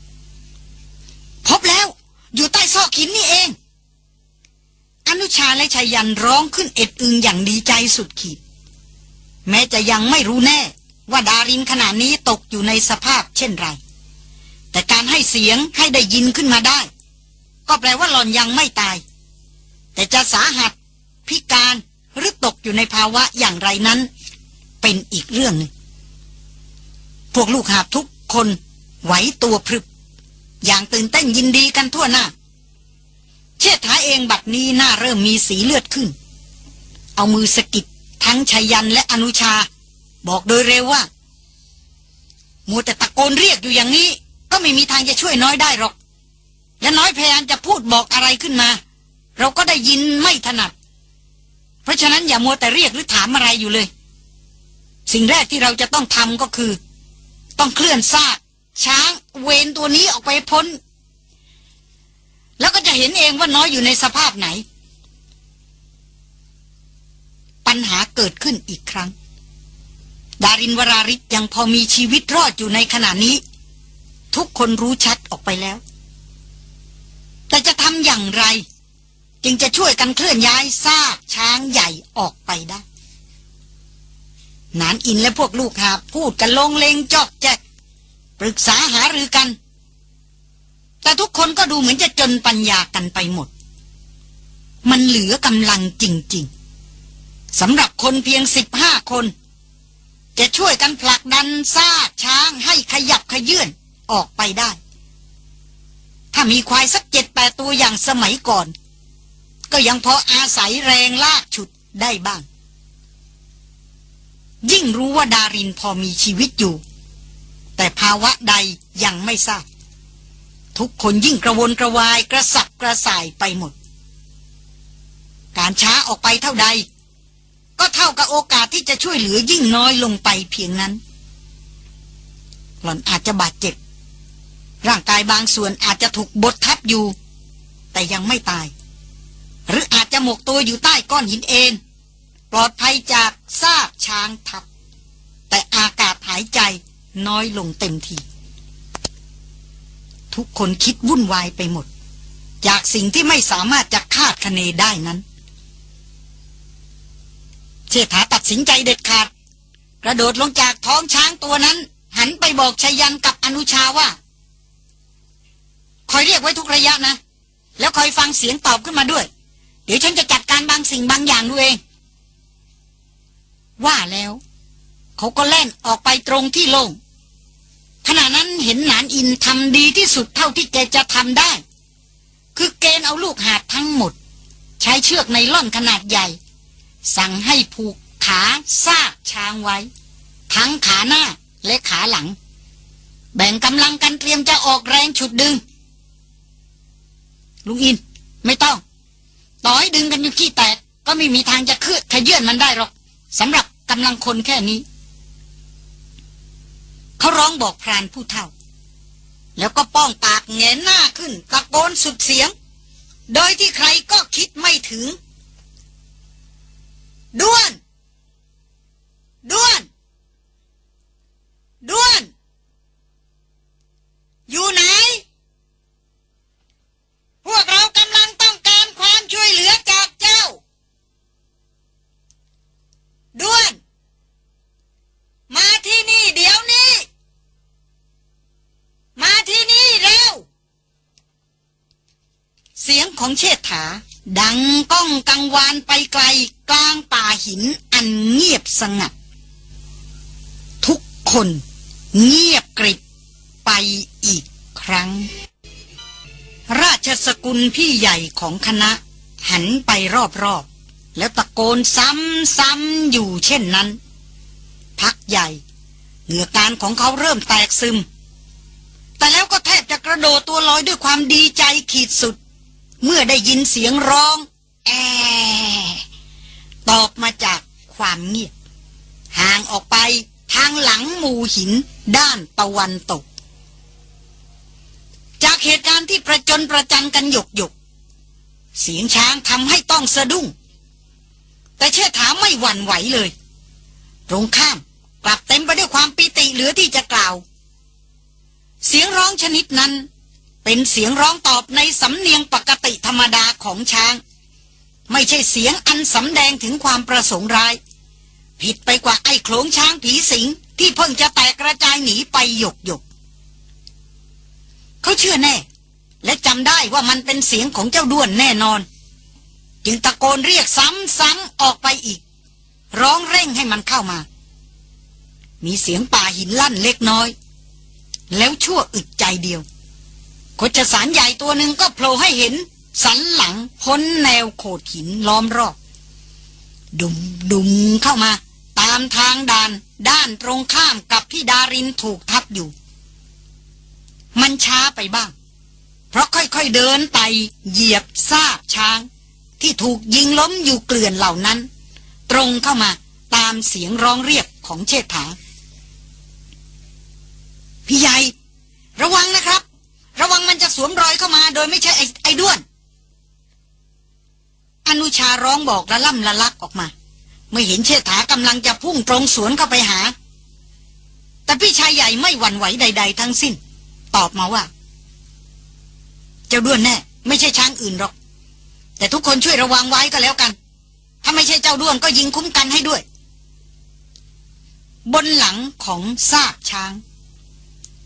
พบแล้วอยู่ใต้ซอกหินนี่เอง อนุชาและชายันร้องขึ้นเอ็ดอึงอย่างดีใจสุดขีด แม้จะยังไม่รู้แน่ ว่าดารินขณะนี้ตกอยู่ในสภาพเช่นไร แต่การให้เสียงให้ได้ยินขึ้นมาได้ ก็แปลว่าหล่อนยังไม่ตาย แต่จะสาหัส พิการหรือตกอยู่ในภาวะอย่างไรนั้น เป็นอีกเรื่องหนึ่งพวกลูกหาบทุกคนไหวตัวพรึบ อย่างตื่นเต้นยินดีกันทั่วหน้า เชษฐาเองบัดนี้หน้าเริ่มมีสีเลือดขึ้น เอามือสกิดทั้งชายันและอนุชา บอกโดยเร็วว่ามัวแต่ตะโกนเรียกอยู่อย่างนี้ ก็ไม่มีทางจะช่วยน้อยได้หรอก และน้อยพยายามจะพูดบอกอะไรขึ้นมา เราก็ได้ยินไม่ถนัด เพราะฉะนั้นอย่ามัวแต่เรียกหรือถามอะไรอยู่เลย สิ่งแรกที่เราจะต้องทำก็คือ ต้องเคลื่อนซากช้างเวนตัวนี้ออกไปพ้น แล้วก็จะเห็นเองว่าน้อยอยู่ในสภาพไหน ปัญหาเกิดขึ้นอีกครั้ง ดารินวราริศยังพอมีชีวิตรอดอยู่ในขณะนี้ ทุกคนรู้ชัดออกไปแล้ว แต่จะทำอย่างไร จึงจะช่วยกันเคลื่อนย้ายซากช้างใหญ่ออกไปได้นานอินและพวกลูกหาพูดกันลงเลงจอกแจกปรึกษาหารือกัน แต่ทุกคนก็ดูเหมือนจะจนปัญญากันไปหมด มันเหลือกำลังจริง ๆสำหรับคนเพียงสิบห้าคน จะช่วยกันผลักดันซากช้างให้ขยับขยื่นออกไปได้ ถ้ามีควายสักเจ็ดแปดตัวอย่างสมัยก่อน ก็ยังพออาศัยแรงลากฉุดได้บ้าง ยิ่งรู้ว่าดารินพอมีชีวิตอยู่ แต่ภาวะใดยังไม่ทราบ ทุกคนยิ่งกระวนกระวายกระสับกระส่ายไปหมด การช้าออกไปเท่าใด ก็เท่ากับโอกาสที่จะช่วยเหลือยิ่งน้อยลงไปเพียงนั้น หล่อนอาจจะบาดเจ็บ ร่างกายบางส่วนอาจจะถูกบดทับอยู่ แต่ยังไม่ตาย หรืออาจจะหมกตัวอยู่ใต้ก้อนหินเอ็นปลอดภัยจากซากช้างทับ แต่อากาศหายใจน้อยลงเต็มที ทุกคนคิดวุ่นวายไปหมด จากสิ่งที่ไม่สามารถจะคาดคะเนได้นั้น เชษฐาตัดสินใจเด็ดขาด กระโดดลงจากท้องช้างตัวนั้น หันไปบอกชายันกับอนุชาว่า คอยเรียกไว้ทุกระยะนะ แล้วคอยฟังเสียงตอบขึ้นมาด้วย เดี๋ยวฉันจะจัดการบางสิ่งบางอย่างด้วยเอง ว่าแล้ว เขาก็แล่นออกไปตรงที่โล่งขณะนั้นเห็นหนานอินทำดีที่สุดเท่าที่แกจะทำได้ คือเกณฑ์เอาลูกหาดทั้งหมด ใช้เชือกในล่อนขนาดใหญ่ สั่งให้ผูกขาซากช้างไว้ ทั้งขาหน้าและขาหลัง แบ่งกำลังกันเตรียมจะออกแรงฉุดดึง ลุงอิน ไม่ต้อง ต่อให้ดึงกันอยู่ขี้แตก ก็ไม่มีทางจะคืดขยื่นมันได้หรอกสำหรับกำลังคนแค่นี้ เขาร้องบอกพรานผู้เฒ่า แล้วก็ป้องปากเงนหน้าขึ้นตะโกนสุดเสียง โดยที่ใครก็คิดไม่ถึง ด้วนด้วนด้วน อยู่ไหน พวกเรากำลังต้องการความช่วยเหลือจากเจ้า ด้วน มาที่นี่เดี๋ยวนี้ มาที่นี่เร็ว เสียงของเชษฐา ดังก้องกังวานไปไกลกลางป่าหินอันเงียบสงัด ทุกคนเงียบกริบไปอีกครั้ง ราชสกุลพี่ใหญ่ของคณะ หันไปรอบๆ แล้วตะโกนซ้ำๆอยู่เช่นนั้น พักใหญ่ เหงื่อการของเขาเริ่มแตกซึม แต่แล้วก็แทบจะกระโดดตัวลอยด้วยความดีใจขีดสุด เมื่อได้ยินเสียงร้อง แอ ตอบมาจากความเงียบ ห่างออกไปทางหลังหมู่หินด้านตะวันตก จากเหตุการณ์ที่ประจนประจันกันหยกหยก เสียงช้างทำให้ต้องสะดุ้ง แต่เชื่อถามไม่หวั่นไหวเลย ตรงข้ามกลับเต็มไปด้วยความปิติเหลือที่จะกล่าว เสียงร้องชนิดนั้น เป็นเสียงร้องตอบในสำเนียงปกติธรรมดาของช้าง ไม่ใช่เสียงอันสำแดงถึงความประสงค์ร้าย ผิดไปกว่าไอ้โขลงช้างผีสิงที่เพิ่งจะแตกกระจายหนีไปหยกหยกเขาเชื่อแน่ และจำได้ว่ามันเป็นเสียงของเจ้าด้วนแน่นอน จึงตะโกนเรียกซ้ำๆออกไปอีก ร้องเร่งให้มันเข้ามา มีเสียงป่าหินลั่นเล็กน้อย แล้วชั่วอึดใจเดียว คจสารใหญ่ตัวหนึ่งก็โผล่ให้เห็น สันหลังพ้นแนวโขดหินล้อมรอบ ดุมดุมเข้ามา ตามทางด่านด้านตรงข้ามกับที่ดารินถูกทับอยู่ มันช้าไปบ้าง เพราะค่อยๆเดินไตเหยียบซากช้าง ที่ถูกยิงล้มอยู่เกลื่อนเหล่านั้น ตรงเข้ามาตามเสียงร้องเรียกของเชษฐาพี่ใหญ่ระวังนะครับ ระวังมันจะสวมรอยเข้ามา โดยไม่ใช่ไอ้ไอ้ด้วน อนุชาร้องบอกละล่ำละลักออกมา เมื่อเห็นเชษฐากำลังจะพุ่งตรงสวนเข้าไปหา แต่พี่ชายใหญ่ไม่หวั่นไหวใด ๆ ทั้งสิ้น ตอบมาว่า เจ้าด้วนแน่ ไม่ใช่ช้างอื่นหรอก แต่ทุกคนช่วยระวังไว้ก็แล้วกัน ถ้าไม่ใช่เจ้าด้วนก็ยิงคุ้มกันให้ด้วย บนหลังของซากช้าง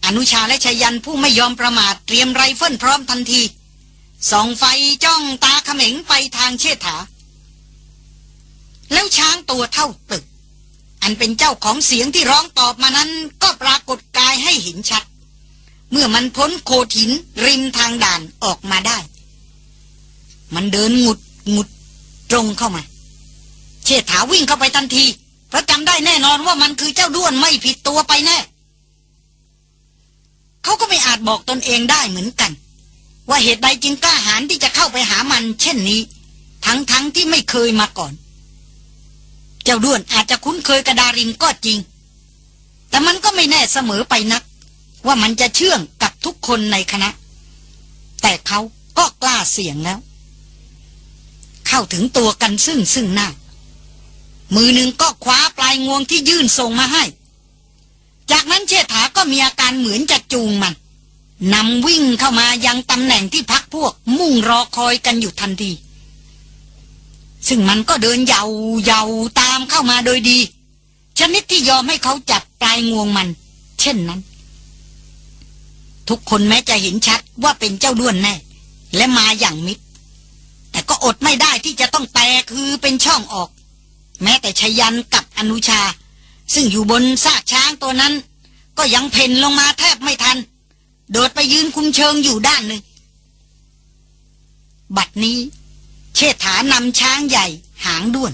อนุชาและชายันผู้ไม่ยอมประมาทเตรียมไรเฟิลพร้อมทันทีส่องไฟจ้องตาเขม็งไปทางเชษฐา แล้วช้างตัวเท่าตึก อันเป็นเจ้าของเสียงที่ร้องตอบมานั้นก็ปรากฏกายให้เห็นชัด เมื่อมันพ้นโคถินริมทางด่านออกมาได้ มันเดินงุดงุดตรงเข้ามา เชษฐาวิ่งเข้าไปทันที เพราะจำได้แน่นอนว่ามันคือเจ้าด้วนไม่ผิดตัวไปแน่ เขาก็ไม่อาจบอกตนเองได้เหมือนกัน ว่าเหตุใดจึงกล้าหาญที่จะเข้าไปหามัน เช่นนี้ ทั้งๆทที่ไม่เคยมาก่อน เจ้าด้วนอาจจะคุ้นเคยกระดารินก็จริง แต่มันก็ไม่แน่เสมอไปนัก ว่ามันจะเชื่องกับทุกคนในคณะ แต่เขาก็กล้าเสี่ยงแล้ว เข้าถึงตัวกันซึ่งซึ่งหน้ามือหนึ่งก็คว้าปลายงวงที่ยื่นส่งมาให้ จากนั้นเชษฐาก็มีอาการเหมือนจะจูงมันนำวิ่งเข้ามายังตำแหน่งที่พักพวกมุ่งรอคอยกันอยู่ทันที ซึ่งมันก็เดินเยาเยาตามเข้ามาโดยดี ชนิดที่ยอมให้เขาจับปลายงวงมัน เช่นนั้น ทุกคนแม้จะเห็นชัดว่าเป็นเจ้าด้วนแน่ และมาอย่างมิดแต่ก็อดไม่ได้ที่จะต้องแตกคือเป็นช่องออก แม้แต่ชยันกับอนุชา ซึ่งอยู่บนซากช้างตัวนั้น ก็ยังเพ่นลงมาแทบไม่ทัน โดดไปยืนคุมเชิงอยู่ด้านหนึ่ง บัดนี้เชษฐานำช้างใหญ่หางด้วน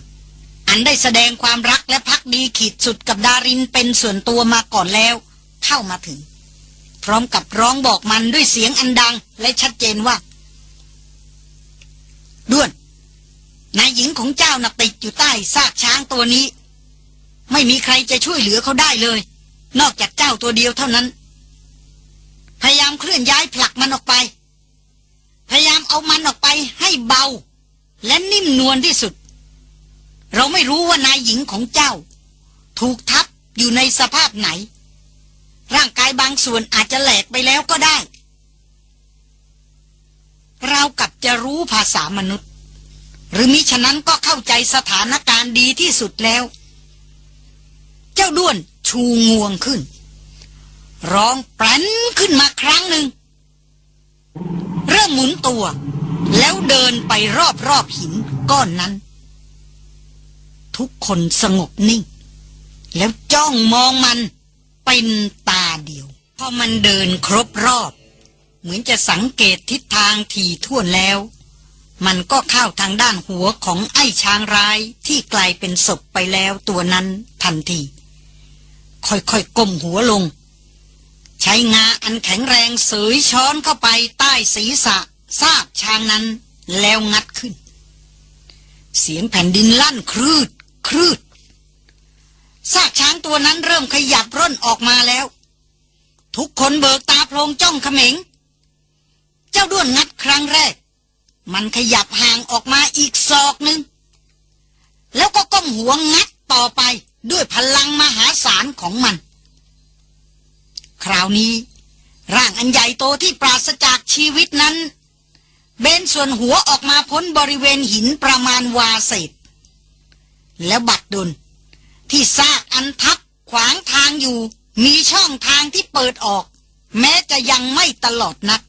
อันได้แสดงความรักและพักดีขีดสุดกับดารินเป็นส่วนตัวมาก่อนแล้ว เข้ามาถึง พร้อมกับร้องบอกมันด้วยเสียงอันดังและชัดเจนว่า ด้วน นายหญิงของเจ้าน่ะติดอยู่ใต้ซากช้างตัวนี้ ไม่มีใครจะช่วยเหลือเขาได้เลย นอกจากเจ้าตัวเดียวเท่านั้น พยายามเคลื่อนย้ายผลักมันออกไป พยายามเอามันออกไปให้เบา และนิ่มนวลที่สุด เราไม่รู้ว่านายหญิงของเจ้า ถูกทับอยู่ในสภาพไหน ร่างกายบางส่วนอาจจะแหลกไปแล้วก็ได้เรากับจะรู้ภาษามนุษย์ หรือมิฉะนั้นก็เข้าใจสถานการณ์ดีที่สุดแล้ว จ้าด้วนชูงวงขึ้น ร้องแปรนขึ้นมาครั้งหนึ่ง เริ่มหมุนตัว แล้วเดินไปรอบๆหินก้อนนั้น ทุกคนสงบนิ่ง แล้วจ้องมองมันเป็นตาเดียว พอมันเดินครบรอบ เหมือนจะสังเกตทิศทางถี่ท่วนแล้ว มันก็เข้าทางด้านหัวของไอ้ช้างร้ายที่กลายเป็นศพไปแล้วตัวนั้นทันที ค่อยๆก้มหัวลง ใช้งาอันแข็งแรงเสยช้อนเข้าไปใต้ศีรษะซากช้างนั้นแล้วงัดขึ้น เสียงแผ่นดินลั่นครืดครืดซากช้างตัวนั้นเริ่มขยับร่นออกมาแล้ว ทุกคนเบิกตาโพลงจ้องเขม็ง เจ้าด้วนงัดครั้งแรก มันขยับห่างออกมาอีกศอกหนึ่งแล้วก็ก้มหัวงัดต่อไป ด้วยพลังมหาศาลของมัน คราวนี้ ร่างอันใหญ่โตที่ปราศจากชีวิตนั้น เบนส่วนหัวออกมาพ้นบริเวณหินประมาณวาเศษ แล้วบัดดลที่ซากอันทับขวางทางอยู่ มีช่องทางที่เปิดออก แม้จะยังไม่ตลอดนัก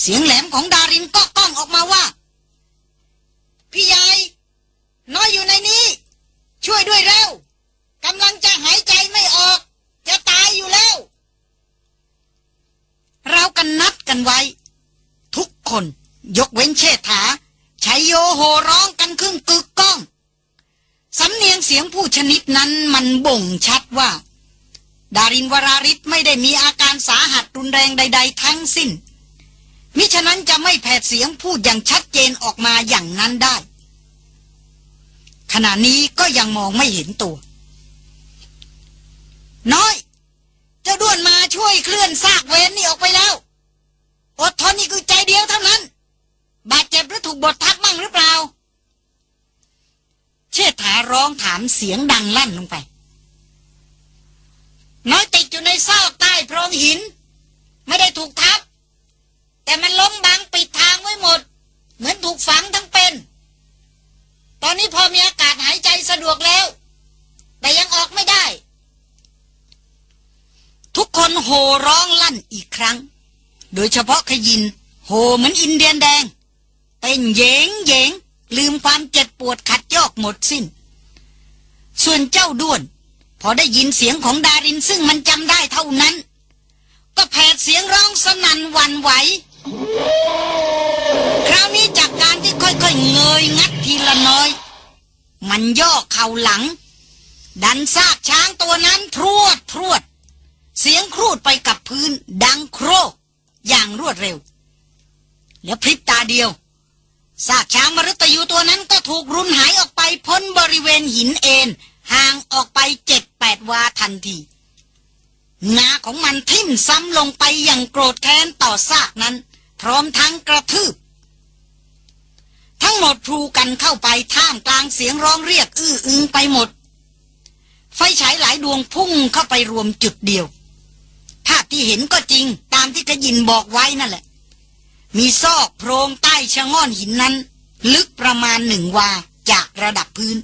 เสียงแหลมของดารินก็ก้องออกมาว่า พี่ใหญ่น้อยอยู่ในนี้ ช่วยด้วยเร็วกำลังจะหายใจไม่ออก จะตายอยู่แล้ว เรากันนัดกันไว้ ทุกคนยกเว้นเชษฐาชัยโยโหร้องกันครึ่งกึกก้อง สำเนียงเสียงผู้ชนิดนั้นมันบ่งชัดว่า ดารินวราริศไม่ได้มีอาการสาหัสรุนแรงใด ๆ ทั้งสิ้น มิฉะนั้นจะไม่แผดเสียงพูดอย่างชัดเจนออกมาอย่างนั้นได้ ขณะนี้ก็ยังมองไม่เห็นตัว น้อยเจ้าด้วนมาช่วยเคลื่อนซากเวนนี่ออกไปแล้วอดทนนี่คือใจเดียวเท่านั้น บาดเจ็บหรือถูกบททับมั่งหรือเปล่า เชษฐาร้องถามเสียงดังลั่นลงไป น้อยติดอยู่ในซอกใต้โพรงหิน ไม่ได้ถูกทับ แต่มันล้มบังปิดทางไว้หมด เหมือนถูกฝังทั้งเป็น ตอนนี้พอมีอากาศหายใจสะดวกแล้ว แต่ยังออกไม่ได้ ทุกคนโห่ร้องลั่นอีกครั้ง โดยเฉพาะขยิน โห่เหมือนอินเดียนแดง เต้นเยงเยงลืมความเจ็บปวดขัดยอกหมดสิ้น ส่วนเจ้าด้วน พอได้ยินเสียงของดารินซึ่งมันจำได้เท่านั้น ก็แผดเสียงร้องสนั่นวันไหว คราวนี้จากการที่ค่อยๆเงยงัดทีละน้อย มันย่อเข่าหลัง ดันซากช้างตัวนั้นพรวดพรวด เสียงครูดไปกับพื้นดังโครก อย่างรวดเร็ว แล้วพริบตาเดียวซากช้างมฤตยูตัวนั้นก็ถูกรุนหายออกไปพ้นบริเวณหินเอ็นห่างออกไปเจ็ดแปดวาทันทีงาของมันทิ่มซ้ำลงไปอย่างโกรธแค้นต่อซากนั้น พร้อมทั้งกระทืบ ทั้งหมดพลูกันเข้าไปท่ามกลางเสียงร้องเรียกอื้ออึงไปหมด ไฟฉายหลายดวงพุ่งเข้าไปรวมจุดเดียว ภาพที่เห็นก็จริงตามที่ขยินบอกไว้นั่นแหละ มีซอกโพรงใต้ชะง่อนหินนั้น ลึกประมาณหนึ่งวาจากระดับพื้น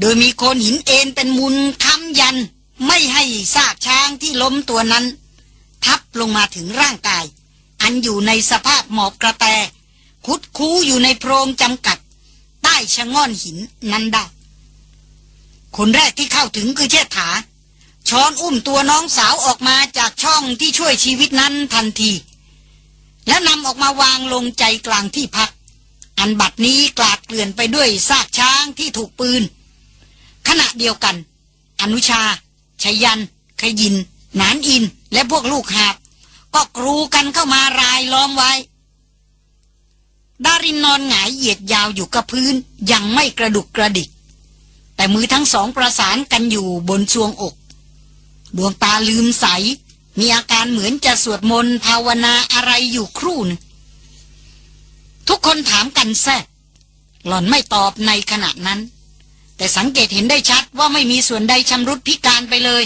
โดยมีโคนหินเอ็นเป็นมุนค้ำยัน ไม่ให้ซากช้างที่ล้มตัวนั้น ทับลงมาถึงร่างกาย อันอยู่ในสภาพหมอบกระแต คุดคูอยู่ในโพรงจำกัด ใต้ชะง่อนหินนั้นได้ คนแรกที่เข้าถึงคือเชษฐา ช้อนอุ้มตัวน้องสาวออกมาจากช่องที่ช่วยชีวิตนั้นทันที และนำออกมาวางลงใจกลางที่พัก อันบัดนี้กลาดเกลื่อนไปด้วยซากช้างที่ถูกปืน ขณะเดียวกัน อนุชาชยัน ขยิน นานอิน และพวกลูกหาบ ก็กรูกันเข้ามารายล้อมไว้ ดารินนอนหงายเหยียดยาวอยู่กับพื้น ยังไม่กระดุกกระดิก แต่มือทั้งสองประสานกันอยู่บนช่วงอก ดวงตาลืมใส มีอาการเหมือนจะสวดมนต์ภาวนาอะไรอยู่ครู่หนึงทุกคนถามกันแท้หล่อนไม่ตอบในขณะนั้น แต่สังเกตเห็นได้ชัดว่าไม่มีส่วนใดชำรุดพิการไปเลย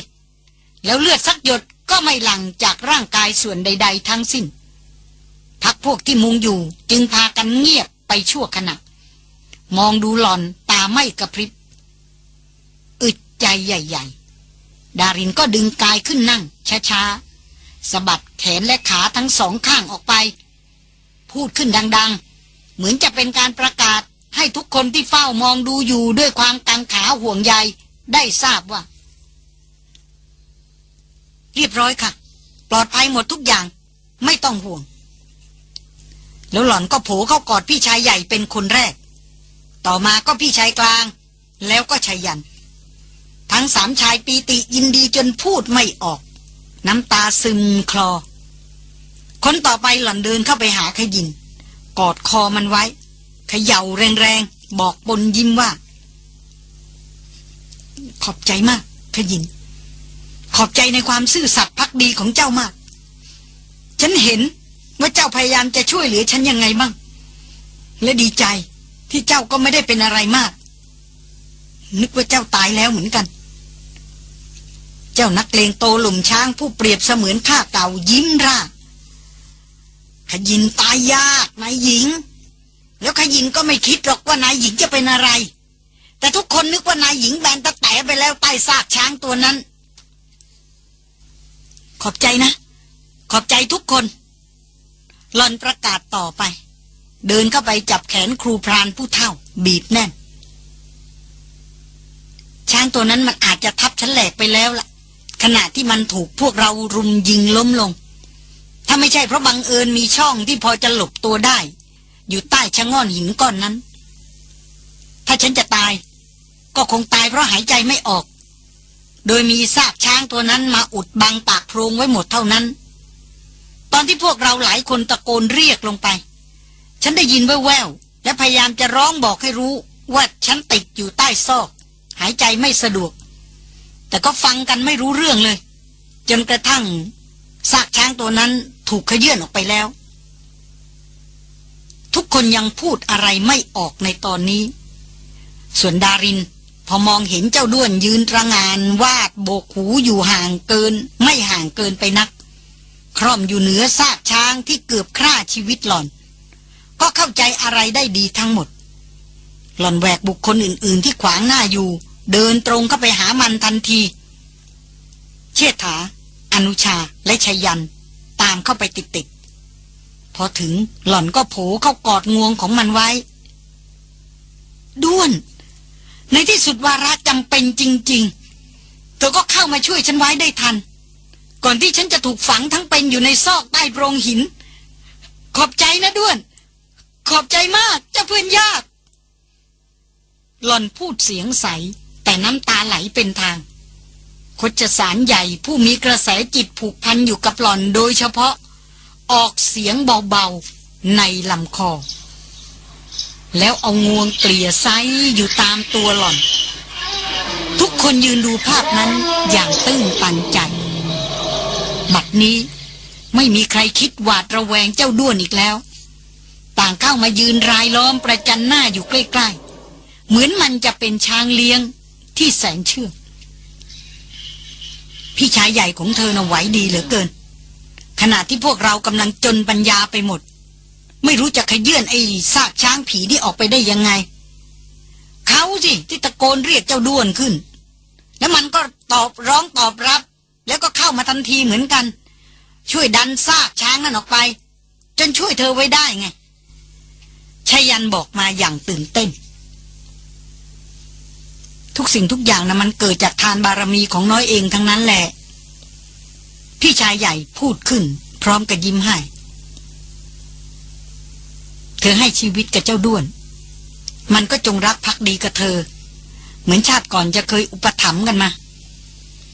แล้วเลือดสักหยด ก็ไม่หลังจากร่างกายส่วนใด ๆ ทั้งสิ้น พักพวกที่มุงอยู่จึงพากันเงียบไปชั่วขณะ มองดูหลอนตาไม่กระพริบ อึดใจใหญ่ ๆ ดารินก็ดึงกายขึ้นนั่ง ช้า ๆสะบัดแขนและขาทั้งสองข้างออกไป พูดขึ้นดัง ๆ เหมือนจะเป็นการประกาศให้ทุกคนที่เฝ้ามองดูอยู่ด้วยความกังขาห่วงใยได้ทราบว่า เรียบร้อยค่ะ ปลอดภัยหมดทุกอย่าง ไม่ต้องห่วง แล้วหล่อนก็โผเข้ากอดพี่ชายใหญ่เป็นคนแรก ต่อมาก็พี่ชายกลาง แล้วก็ชายยัน ทั้งสามชายปีติยินดีจนพูดไม่ออก น้ำตาซึมคลอ คนต่อไปหล่อนเดินเข้าไปหาขยิน กอดคอมันไว้เขย่าแรงๆ บอกบนยิ้มว่า ขอบใจมากขยิน ขอบใจในความซื่อสัตย์พักดีของเจ้ามาก ฉันเห็นว่าเจ้าพยายามจะช่วยเหลือฉันยังไงบ้าง และดีใจที่เจ้าก็ไม่ได้เป็นอะไรมาก นึกว่าเจ้าตายแล้วเหมือนกัน เจ้านักเลงโตหลุมช้างผู้เปรียบเสมือนข้าเก่ายิ้มร่าขยินตายยากนายหญิง แล้วขยินก็ไม่คิดหรอกว่านายหญิงจะเป็นอะไร แต่ทุกคนนึกว่านายหญิงแบนตะแตะไปแล้วใต้ซากช้างตัวนั้น ขอบใจนะ ขอบใจทุกคน หลอนประกาศต่อไป เดินเข้าไปจับแขนครูพรานผู้เฒ่า บีบแน่น ช้างตัวนั้นมันอาจจะทับฉันแหลกไปแล้วล่ะ ขณะที่มันถูกพวกเรารุมยิงล้มลง ถ้าไม่ใช่เพราะบังเอิญมีช่องที่พอจะหลบตัวได้ อยู่ใต้ชะง่อนหินก้อนนั้น ถ้าฉันจะตาย ก็คงตายเพราะหายใจไม่ออก โดยมีซากช้างตัวนั้นมาอุดบังปากโพรงไว้หมดเท่านั้น ตอนที่พวกเราหลายคนตะโกนเรียกลงไป ฉันได้ยินแว่วๆและพยายามจะร้องบอกให้รู้ว่าฉันติดอยู่ใต้ซอก หายใจไม่สะดวก แต่ก็ฟังกันไม่รู้เรื่องเลย จนกระทั่งซากช้างตัวนั้นถูกขยื่นออกไปแล้ว ทุกคนยังพูดอะไรไม่ออกในตอนนี้ ส่วนดาริน พอมองเห็นเจ้าด้วนยืนระงาน วาดโบกหูอยู่ห่างเกิน ไม่ห่างเกินไปนัก คร่อมอยู่เหนือซากช้างที่เกือบฆ่าชีวิตหล่อน ก็เข้าใจอะไรได้ดีทั้งหมด หล่อนแหวกบุคคลอื่น ๆ ที่ขวางหน้าอยู่ เดินตรงเข้าไปหามันทันที เชษฐา อนุชาและชยัน ตามเข้าไปติด ๆ พอถึงหล่อนก็โผเข้ากอดงวงของมันไว้ ด้วน ในที่สุดวาระจำเป็นจริง ๆ เธอก็เข้ามาช่วยฉันไว้ได้ทัน ก่อนที่ฉันจะถูกฝังทั้งเป็นอยู่ในซอกใต้โรงหิน ขอบใจนะด้วน ขอบใจมากเจ้าเพื่อนยาก หล่อนพูดเสียงใส แต่น้ำตาไหลเป็นทาง คดสารใหญ่ผู้มีกระแสจิตผูกพันอยู่กับหล่อนโดยเฉพาะ ออกเสียงเบาๆในลำคอ แล้วเอางวงเกลี่ยไซอยู่ตามตัวหล่อน ทุกคนยืนดูภาพนั้นอย่างตื้นตันใจ บัดนี้ไม่มีใครคิดหวาดระแวงเจ้าด้วนอีกแล้ว ต่างเข้ามายืนรายล้อมประจันหน้าอยู่ใกล้ๆ เหมือนมันจะเป็นช้างเลี้ยงที่แสนเชื่องพี่ชายใหญ่ของเธอน่ะไหวดีเหลือเกิน ขณะที่พวกเรากำลังจนปัญญาไปหมด ไม่รู้จะขยื่นไอ้ซากช้างผีที่ออกไปได้ยังไง เขาสิที่ตะโกนเรียกเจ้าด้วนขึ้น แล้วมันก็ตอบร้องตอบรับ แล้วก็เข้ามาทันทีเหมือนกัน ช่วยดันซากช้างนั่นออกไป จนช่วยเธอไว้ได้ไงชายันบอกมาอย่างตื่นเต้น ทุกสิ่งทุกอย่างนะมันเกิดจากทานบารมีของน้อยเองทั้งนั้นแหละ พี่ชายใหญ่พูดขึ้น พร้อมกับยิ้มให้ ธอให้ชีวิตกับเจ้าด้วน มันก็จงรักภักดีกับเธอ เหมือนชาติก่อนจะเคยอุปถัมภ์กันมา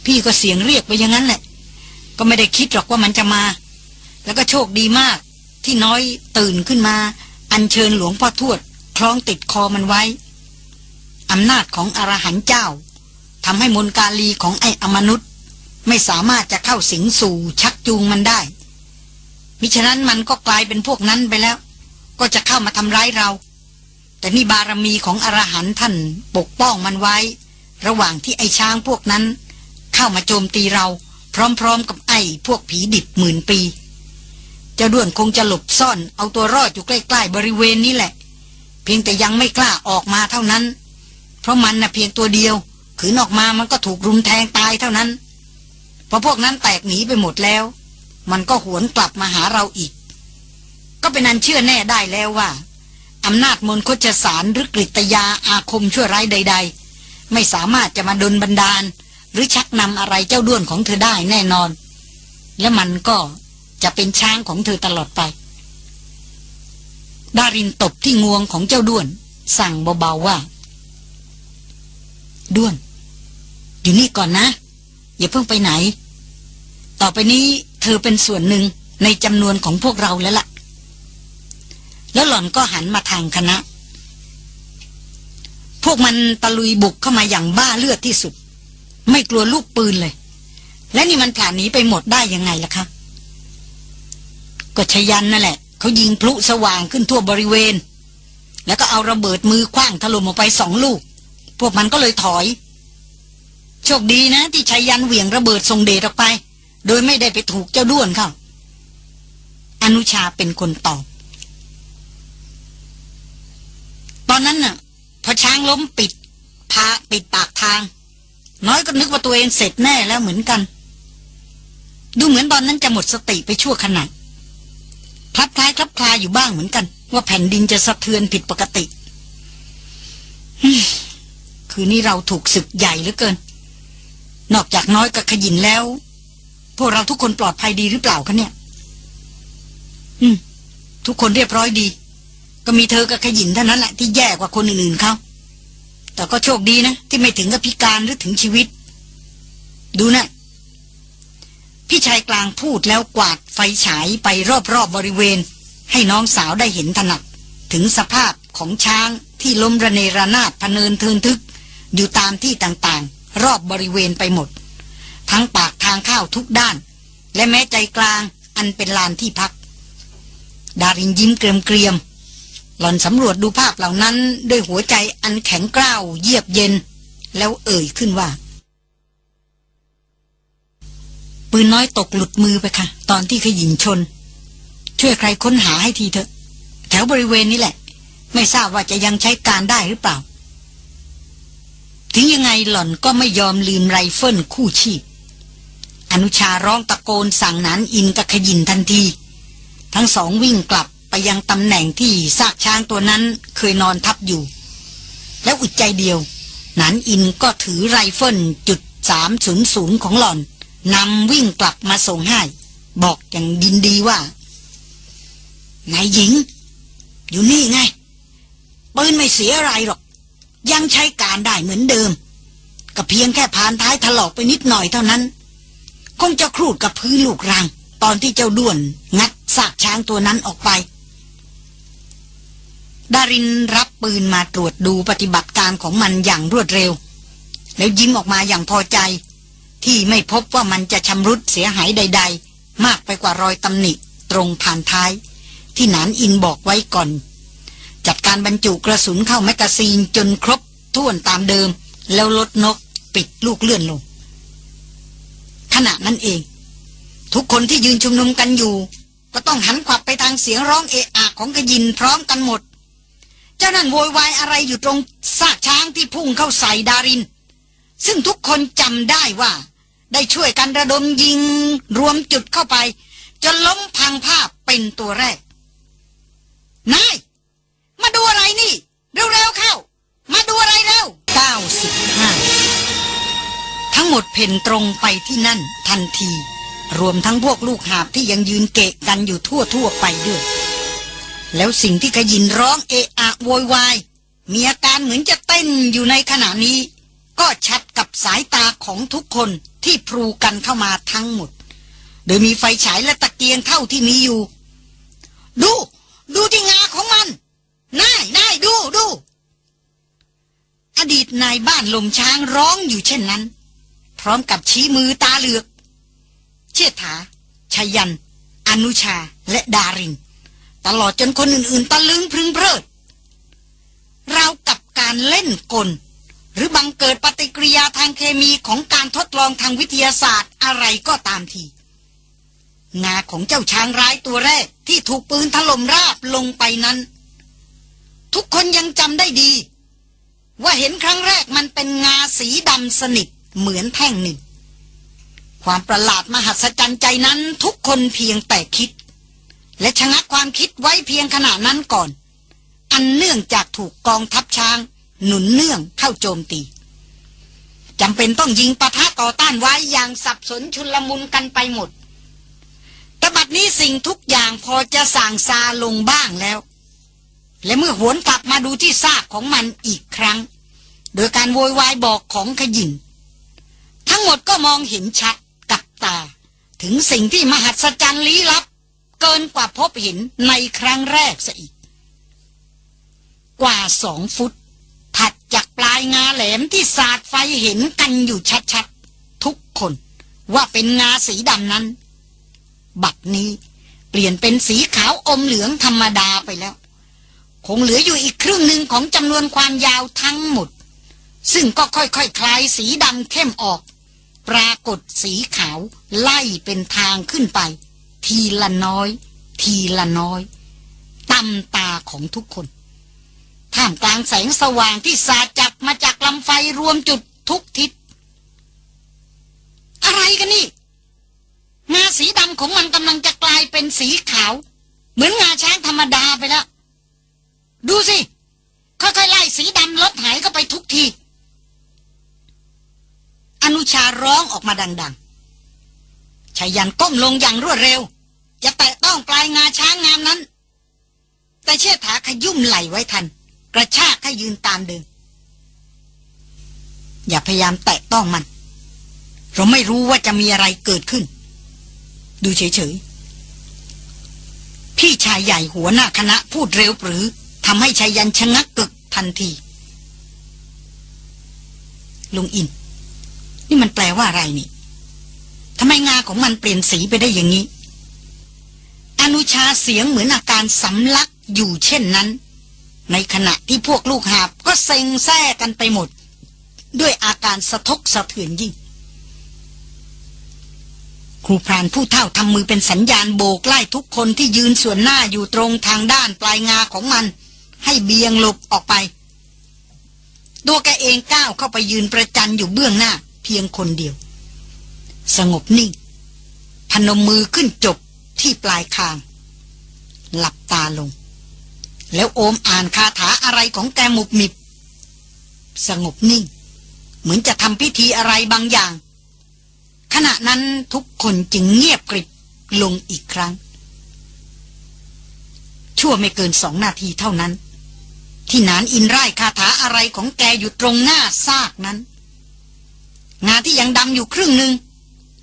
พี่ก็เสียงเรียกไปอย่างนั้นแหละ ก็ไม่ได้คิดหรอกว่ามันจะมา แล้วก็โชคดีมาก ที่น้อยตื่นขึ้นมา อัญเชิญหลวงพ่อทวด คล้องติดคอมันไว้อำนาจของอรหันต์เจ้าทำให้มนกาลีของไอ้อมนุษย์ ไม่สามารถจะเข้าสิงสู่ชักจูงมันได้มิฉะนั้นมันก็กลายเป็นพวกนั้นไปแล้ว ก็จะเข้ามาทำร้ายเรา แต่นี่บารมีของอรหันต์ท่านปกป้องมันไว้ ระหว่างที่ไอ้ช้างพวกนั้น เข้ามาโจมตีเรา พร้อมๆกับไอ้พวกผีดิบหมื่นปี เจ้าด้วนคงจะหลบซ่อนเอาตัวรอดอยู่ใกล้ ๆ บริเวณนี้แหละ เพียงแต่ยังไม่กล้าออกมาเท่านั้น เพราะมันน่ะเพียงตัวเดียวขืนออกมามันก็ถูกรุมแทงตายเท่านั้นพอพวกนั้นแตกหนีไปหมดแล้ว มันก็หวนกลับมาหาเราอีก ก็เป็นอันเชื่อแน่ได้แล้วว่าอำนาจมนต์คชสารหรือกฤตยาอาคมชั่วร้ายใด ๆ ไม่สามารถจะมาดนบันดาล หรือชักนำอะไรเจ้าด้วนของเธอได้แน่นอน และมันก็จะเป็นช้างของเธอตลอดไป ดารินตบที่งวงของเจ้าด้วน สั่งเบาๆว่า ด้วน อยู่นี่ก่อนนะ อย่าเพิ่งไปไหน ต่อไปนี้เธอเป็นส่วนหนึ่งในจำนวนของพวกเราแล้วละ่ะ แล้วหล่อนก็หันมาทางคณะ พวกมันตะลุยบุกเข้ามาอย่างบ้าเลือดที่สุด ไม่กลัวลูกปืนเลย และนี่มันผ่านหนีไปหมดได้ยังไงล่ะคะ ก็ชยันนั่นแหละ เขายิงพลุสว่างขึ้นทั่วบริเวณ แล้วก็เอาระเบิดมือคว้างถล่มออกไปสองลูก พวกมันก็เลยถอย โชคดีนะ ที่ชายันเหวี่ยงระเบิดทรงเดชออกไป โดยไม่ได้ไปถูกเจ้าด้วนเขาอนุชาเป็นคนตอบ ตอนนั้นน่ะพอช้างล้มปิดพาปิดปากทาง น้อยก็นึกว่าตัวเองเสร็จแน่แล้วเหมือนกัน ดูเหมือนตอนนั้นจะหมดสติไปชั่วขณะคลับคล้ายคลับคลาอยู่บ้างเหมือนกัน ว่าแผ่นดินจะสะเทือนผิดปกติคืนนี้เราถูกศึกใหญ่เหลือเกิน นอกจากน้อยกับขยินแล้ว พวกเราทุกคนปลอดภัยดีหรือเปล่าคะเนี่ย อืม ทุกคนเรียบร้อยดี ก็มีเธอกับขยินเท่านั้นแหละที่แย่กว่าคนอื่นๆเขาแต่ก็โชคดีนะ ที่ไม่ถึงกับพิการหรือถึงชีวิต ดูนะพี่ชายกลางพูดแล้วกวาดไฟฉายไปรอบๆบบริเวณ ให้น้องสาวได้เห็นถนัดถึงสภาพของช้างที่ล้มระเนระนาดพเนินเทินทึก อยู่ตามที่ต่างๆ รอบบริเวณไปหมด ทั้งปากทางเข้าทุกด้าน และแม้ใจกลางอันเป็นลานที่พัก ดารินยิ้มเกรียมๆ หล่อนสำรวจดูภาพเหล่านั้นด้วยหัวใจอันแข็งกร้าวเยียบเย็น แล้วเอ่ยขึ้นว่า ปืนน้อยตกหลุดมือไปค่ะ ตอนที่ขยินชน ช่วยใครค้นหาให้ทีเถอะ แถวบริเวณนี้แหละ ไม่ทราบว่าจะยังใช้การได้หรือเปล่า ถึงยังไงหล่อนก็ไม่ยอมลืมไรเฟิลคู่ชีพอนุชาร้องตะโกนสั่งหนานอินกับขยินทันที ทั้งสองวิ่งกลับ ไปยังตำแหน่งที่ซากช้างตัวนั้นเคยนอนทับอยู่ แล้วอึดใจเดียวนันอินก็ถือไรเฟิลจุดสามศูนย์ย์ของหล่อนนำวิ่งกลับมาส่งให้ บอกอย่างดินดีว่า นายหญิง อยู่นี่ไง ปืนไม่เสียอะไรหรอก ยังใช้การได้เหมือนเดิม ก็เพียงแค่ผ่านท้ายถลอกไปนิดหน่อยเท่านั้น คงจะครูดกับพื้นลูกรัง ตอนที่เจ้าด้วนงัดซากช้างตัวนั้นออกไป ดารินรับปืนมาตรวจดูปฏิบัติการของมันอย่างรวดเร็ว แล้วยิ้มออกมาอย่างพอใจ ที่ไม่พบว่ามันจะชำรุดเสียหายใด ๆ มากไปกว่ารอยตำหนิตรงพานท้าย ที่หนานอินบอกไว้ก่อน จัดการบรรจุกระสุนเข้า magazine จนครบถ้วนตามเดิม แล้วลดนกปิดลูกเลื่อนลง ขณะนั้นเอง ทุกคนที่ยืนชุมนุมกันอยู่ ก็ต้องหันขวับไปทางเสียงร้องเอะอะของกระยินพร้อมกันหมด จ้านั่นโวยวายอะไรอยู่ตรงซากช้างที่พุ่งเข้าใส่ดาริน ซึ่งทุกคนจำได้ว่า ได้ช่วยกันระดมยิงรวมจุดเข้าไป จนล้มพังภาพเป็นตัวแรก นาย มาดูอะไรนี่ เร็วๆเข้า มาดูอะไรเร็ว95 ทั้งหมดเพ่นตรงไปที่นั่นทันที รวมทั้งพวกลูกหาบที่ยังยืนเกะกันอยู่ทั่วทั่วไปด้วย แล้วสิ่งที่ขยินร้องเอะอะโวยวายมีอาการเหมือนจะเต้นอยู่ในขณะนี้ ก็ชัดกับสายตาของทุกคนที่พลูกันเข้ามาทั้งหมด โดยมีไฟฉายและตะเกียงเท่าที่มีอยู่ ดู ดูที่งาของมันนายนายดูดู อดีตนายบ้านลมช้างร้องอยู่เช่นนั้น พร้อมกับชี้มือตาเหลือก เชษฐาชายัน อนุชาและดาริน ตลอดจนคนอื่นๆตะลึงพึงเพลิดราวกับการเล่นกล หรือบังเกิดปฏิกิริยาทางเคมีของการทดลองทางวิทยาศาสตร์อะไรก็ตามทีงาของเจ้าช้างร้ายตัวแรกที่ถูกปืนถล่มราบลงไปนั้น ทุกคนยังจำได้ดี ว่าเห็นครั้งแรกมันเป็นงาสีดำสนิทเหมือนแท่งหนึ่ง ความประหลาดมหัศจรรย์ใจนั้นทุกคนเพียงแต่คิด และชะงักความคิดไว้เพียงขณะนั้นก่อน อันเนื่องจากถูกกองทัพช้าง หนุนเนื่องเข้าโจมตีจำเป็นต้องยิงปะทะต่อต้านไว้อย่างสับสนชุลมุนกันไปหมดแต่บัดนี้สิ่งทุกอย่างพอจะสั่งซาลงบ้างแล้ว และเมื่อหวนกลับมาดูที่ซากของมันอีกครั้ง โดยการโวยวายบอกของขยินทั้งหมดก็มองเห็นชัดกับตา ถึงสิ่งที่มหัศจรรย์ลี้ลับ เกินกว่าพบเห็นในครั้งแรกซะอีก กว่าสองฟุต ถัดจากปลายงาแหลมที่สาดไฟเห็นกันอยู่ชัดๆ ทุกคนว่าเป็นงาสีดำนั้น บัดนี้เปลี่ยนเป็นสีขาวอมเหลืองธรรมดาไปแล้ว คงเหลืออยู่อีกครึ่งหนึ่งของจำนวนความยาวทั้งหมด ซึ่งก็ค่อยๆคคลายสีดำเข้มออก ปรากฏสีขาวไล่เป็นทางขึ้นไป ทีละน้อย ทีละน้อยตำตาของทุกคน ท่ามกลางแสงสว่างที่สาดจับมาจากลำไฟรวมจุดทุกทิศ อะไรกันนี่ งาสีดำของมันกำลังจะกลายเป็นสีขาว เหมือนงาช้างธรรมดาไปแล้ว ดูสิ ค่อยๆไล่สีดำลดหายเข้าไปทุกที อนุชาร้องออกมาดัง ๆชายันก้มลงอย่างรวดเร็ว จะแตะต้องปลายงาช้างงามนั้น แต่เชษฐาขยุ่มไหลไว้ทัน กระชากให้ยืนตามเดิมอย่าพยายามแตะต้องมัน เราไม่รู้ว่าจะมีอะไรเกิดขึ้น ดูเฉยๆ พี่ชายใหญ่หัวหน้าคณะพูดเร็วปรือทำให้ชายันชะงักกึกทันที ลุงอิน นี่มันแปลว่าอะไรนี่ทำไมงาของมันเปลี่ยนสีไปได้อย่างนี้ อนุชาเสียงเหมือนอาการสำลักอยู่เช่นนั้น ในขณะที่พวกลูกหาบก็เซ็งแซ่กันไปหมด ด้วยอาการสะทกสะเทือนยิ่ง ครูพรานผู้เท่าทำมือเป็นสัญญาณโบกไล่ทุกคนที่ยืนส่วนหน้าอยู่ตรงทางด้านปลายงาของมัน ให้เบียงหลบออกไป ตัวแกเองก้าวเข้าไปยืนประจันอยู่เบื้องหน้า เพียงคนเดียว สงบนิ่งพนมมือขึ้นจบ ที่ปลายคาง หลับตาลง แล้วโอมอ่านคาถาอะไรของแกหมุบมิบ สงบนิ่ง เหมือนจะทำพิธีอะไรบางอย่าง ขณะนั้นทุกคนจึงเงียบกริบลงอีกครั้ง ชั่วไม่เกินสองนาทีเท่านั้น ที่นานอินไร่คาถาอะไรของแกอยู่ตรงหน้าซากนั้น งาที่ยังดำอยู่ครึ่งหนึ่ง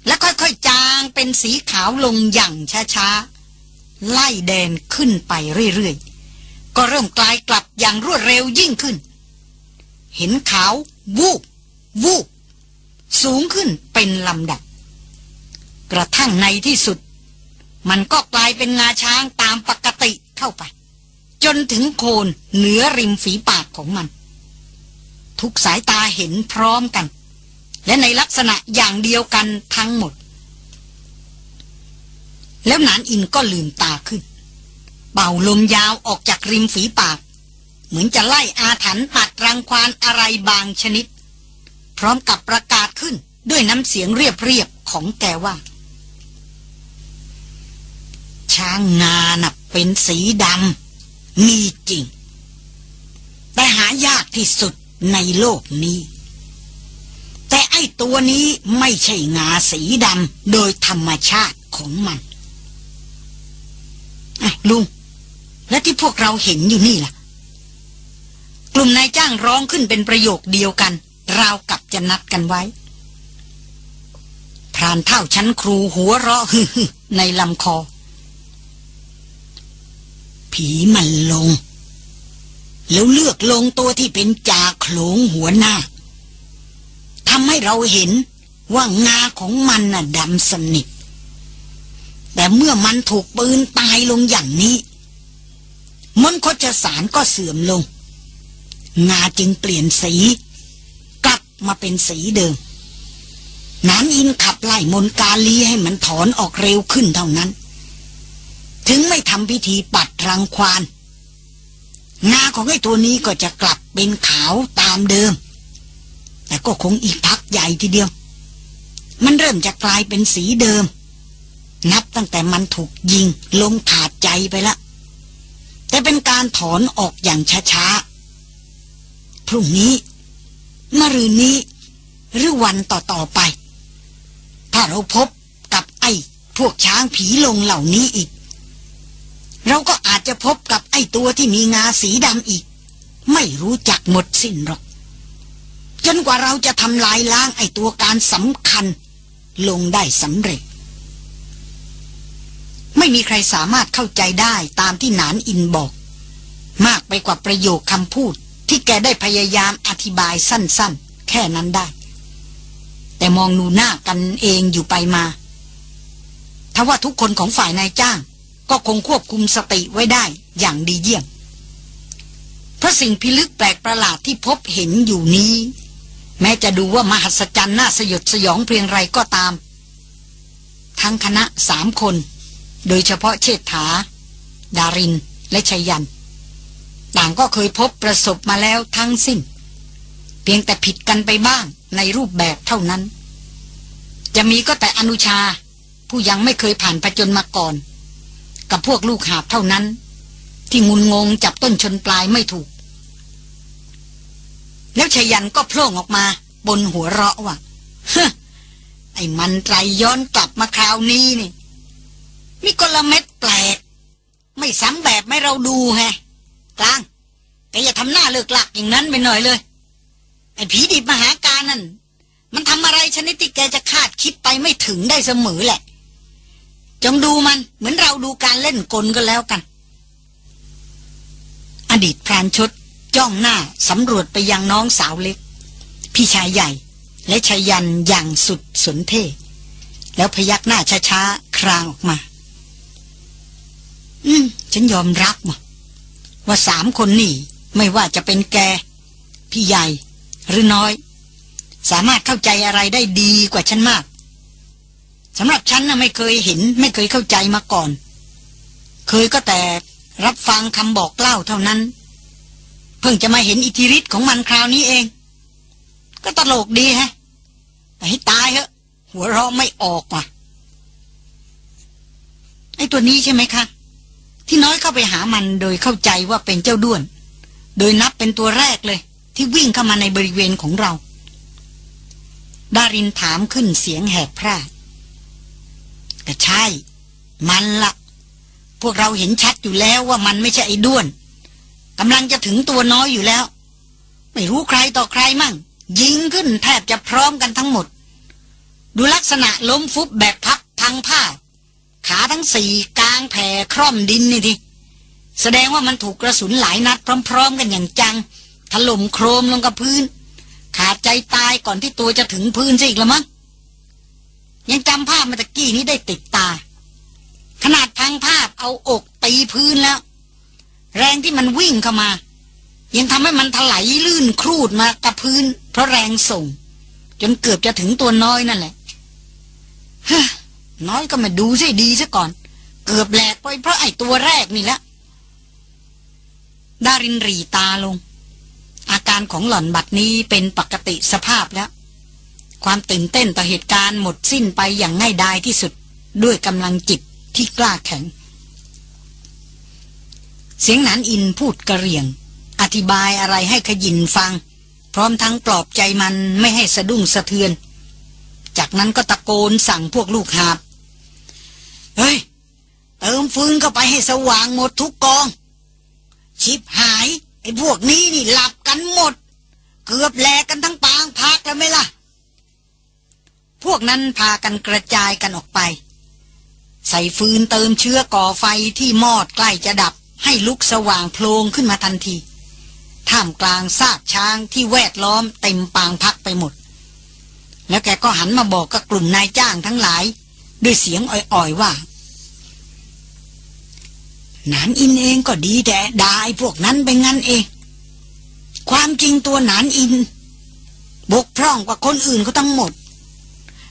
และค่อยๆจ เป็นสีขาวลงอย่างช้าๆ ไล่แดนขึ้นไปเรื่อยๆ ก็เริ่มกลายกลับอย่างรวดเร็วยิ่งขึ้น เห็นขาววูบวูบสูงขึ้นเป็นลำดับ กระทั่งในที่สุด มันก็กลายเป็นงาช้างตามปกติเข้าไป จนถึงโคนเหนือริมฝีปากของมัน ทุกสายตาเห็นพร้อมกัน และในลักษณะอย่างเดียวกันทั้งหมด แล้วนานอินก็ลืมตาขึ้น เป่าลมยาวออกจากริมฝีปาก เหมือนจะไล่อาถรรพ์ปัดรังควานอะไรบางชนิด พร้อมกับประกาศขึ้นด้วยน้ำเสียงเรียบๆของแกว่า ช้างงานะเป็นสีดำมีจริง แต่หายากที่สุดในโลกนี้ แต่ไอ้ตัวนี้ไม่ใช่งาสีดำโดยธรรมชาติของมัน ลุง และที่พวกเราเห็นอยู่นี่ล่ะ กลุ่มนายจ้างร้องขึ้นเป็นประโยคเดียวกัน ราวกับจะนัดกันไว้ พรานเท่าชั้นครูหัวเราะฮึในลำคอ ผีมันลง แล้วเลือกลงตัวที่เป็นจ่าโขลงหัวหน้าทำให้เราเห็นว่างาของมันน่ะดำสนิท แต่เมื่อมันถูกปืนตายลงอย่างนี้ มนคจสารก็เสื่อมลง งาจึงเปลี่ยนสี กลับมาเป็นสีเดิมน้ำอินขับไล่มนกาลีให้มันถอนออกเร็วขึ้นเท่านั้น ถึงไม่ทำพิธีปัดรังควานงาของไอ้ตัวนี้ก็จะกลับเป็นขาวตามเดิม แต่ก็คงอีกพักใหญ่ทีเดียว มันเริ่มจะกลายเป็นสีเดิม นับตั้งแต่มันถูกยิงลงขาดใจไปละ แต่เป็นการถอนออกอย่างช้าๆ พรุ่งนี้มะรืนนี้ หรือวันต่อๆไป ถ้าเราพบกับไอ้พวกช้างผีลงเหล่านี้อีก เราก็อาจจะพบกับไอ้ตัวที่มีงาสีดำอีก ไม่รู้จักหมดสิ้นหรอก จนกว่าเราจะทำลายล้างไอ้ตัวการสำคัญ ลงได้สำเร็จ ไม่มีใครสามารถเข้าใจได้ตามที่หนานอินบอก มากไปกว่าประโยคคำพูด ที่แกได้พยายามอธิบายสั้นๆ แค่นั้นได้ แต่มองนูหน้ากันเองอยู่ไปมาทว่าทุกคนของฝ่ายนายจ้าง ก็คงควบคุมสติไว้ได้อย่างดีเยี่ยมเพราะสิ่งพิลึกแปลกประหลาดที่พบเห็นอยู่นี้ แม้จะดูว่ามหัศจรรย์น่าสยดสยองเพียงไรก็ตาม ทั้งคณะสามคน โดยเฉพาะเชษฐา ดาริน และชัยยัน ต่างก็เคยพบประสบมาแล้วทั้งสิ้น เพียงแต่ผิดกันไปบ้างในรูปแบบเท่านั้น จะมีก็แต่อนุชา ผู้ยังไม่เคยผ่านผจญมาก่อน กับพวกลูกหาบเท่านั้น ที่งุนงงจับต้นชนปลายไม่ถูก แล้วชยันก็โผล่ออกมา บนหัวเราะว่าไอ้มันไตรย้อนกลับมาคราวนี้นี่ มีกลเม็ดแปลก ไม่ซ้ำแบบไม่เราดูแฮกลางแกอย่าทำหน้าเลิกหลักอย่างนั้นไปหน่อยเลย ไอ้ผีดิบมหาการนั่น มันทำอะไรชนิดที่แกจะคาดคิดไปไม่ถึงได้เสมอแหละ จงดูมันเหมือนเราดูการเล่นกลก็แล้วกัน อดีตพรานชดจ้องหน้าสำรวจไปยังน้องสาวเล็ก พี่ชายใหญ่และชายยันอย่างสุดสนเทแล้วพยักหน้าช้าๆครางออกมา อืม ฉันยอมรับว่าสามคนนี่ ไม่ว่าจะเป็นแก พี่ใหญ่ หรือน้อย สามารถเข้าใจอะไรได้ดีกว่าฉันมากสำหรับฉันนะไม่เคยเห็น ไม่เคยเข้าใจมาก่อน เคยก็แต่รับฟังคำบอกเล่าเท่านั้น เพิ่งจะมาเห็นอิทธิฤทธิ์ของมันคราวนี้เอง ก็ตลกดีฮะแต่ให้ตายเหอะหัวเราะไม่ออกว่ะไอ้ตัวนี้ใช่ไหมคะ ที่น้อยเข้าไปหามันโดยเข้าใจว่าเป็นเจ้าด้วน โดยนับเป็นตัวแรกเลย ที่วิ่งเข้ามาในบริเวณของเรา ดารินถามขึ้นเสียงแหบพร่าก็ใช่ มันละพวกเราเห็นชัดอยู่แล้วว่ามันไม่ใช่ไอ้ด้วนกำลังจะถึงตัวน้อยอยู่แล้ว ไม่รู้ใครต่อใครมั่ง ยิงขึ้นแทบจะพร้อมกันทั้งหมด ดูลักษณะล้มฟุบแบบพับพังผ้า ขาทั้งสี่กลางแผ่คร่อมดินนี่ทีแสดงว่ามันถูกกระสุนหลายนัดพร้อม ๆ กันอย่างจัง ถล่มโครมลงกับพื้น ขาดใจตายก่อนที่ตัวจะถึงพื้นซะอีกละมั้งยังจำภาพมาตะกี้นี้ได้ติดตา ขนาดพังภาพเอาอกตีพื้นแล้ว แรงที่มันวิ่งเข้ามา ยังทำให้มันถลายลื่นครูดมากับพื้น เพราะแรงส่ง จนเกือบจะถึงตัวน้อยนั่นแหละ น้อยก็มาดูสิดีซะก่อน เกือบแหลกไปเพราะไอ้ตัวแรกนี่แหละดารินรีตาลง อาการของหล่อนบัดนี้เป็นปกติสภาพแล้ว ความตื่นเต้นต่อเหตุการณ์หมดสิ้นไปอย่างง่ายดายที่สุดด้วยกำลังจิตที่กล้าแข็ง เสียงนันอินพูดกระเรียง อธิบายอะไรให้ขยินฟัง พร้อมทั้งปลอบใจมันไม่ให้สะดุ้งสะเทือน จากนั้นก็ตะโกนสั่งพวกลูกหาบ เฮ้ย เติมฟืนเข้าไปให้สว่างหมดทุกกอง ชิบหาย ไอ้พวกนี้นี่หลับกันหมด เกือบแหลกกันทั้งปางพักแล้วไหมล่ะ พวกนั้นพากันกระจายกันออกไป ใส่ฟืนเติมเชื้อก่อไฟที่มอดใกล้จะดับ ให้ลุกสว่างโพลงขึ้นมาทันที ท่ามกลางซากช้างที่แวดล้อมเต็มปางพักไปหมด แล้วแกก็หันมาบอกกับกลุ่มนายจ้างทั้งหลาย ด้วยเสียงอ่อยๆว่านานอินเองก็ดีแต่ดายพวกนั้นไปงั้นเอง ความจริงตัวนานอิน บกพร่องกว่าคนอื่นเขาทั้งหมด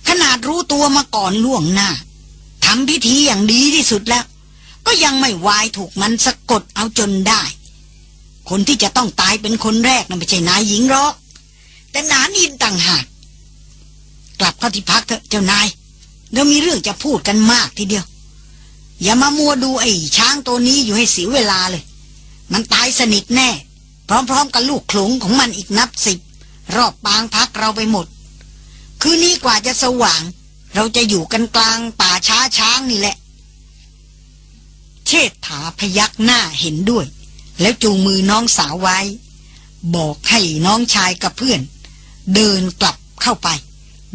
ขนาดรู้ตัวมาก่อนล่วงหน้าทำพิธีอย่างดีที่สุดแล้ว ก็ยังไม่วายถูกมันสะกดเอาจนได้ คนที่จะต้องตายเป็นคนแรกนั่นไม่ใช่นายหญิงหรอกแต่นานอินต่างหากกลับเข้าที่พักเถอะเจ้านาย เรวมีเรื่องจะพูดกันมากทีเดียว อย่ามามัวดูไอ้ช้างตัวนี้อยู่ให้เสียเวลาเลย มันตายสนิทแน่ พร้อมๆกับลูกขลุงของมันอีกนับสิบ รอบปางพักเราไปหมด คืนนี้กว่าจะสว่าง เราจะอยู่กันกลางป่าช้าช้างนี่แหละ เชษฐาพยักหน้าเห็นด้วย แล้วจูงมือน้องสาวไว้ บอกให้น้องชายกับเพื่อน เดินกลับเข้าไป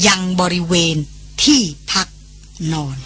ยังบริเวณ ที่พักนอน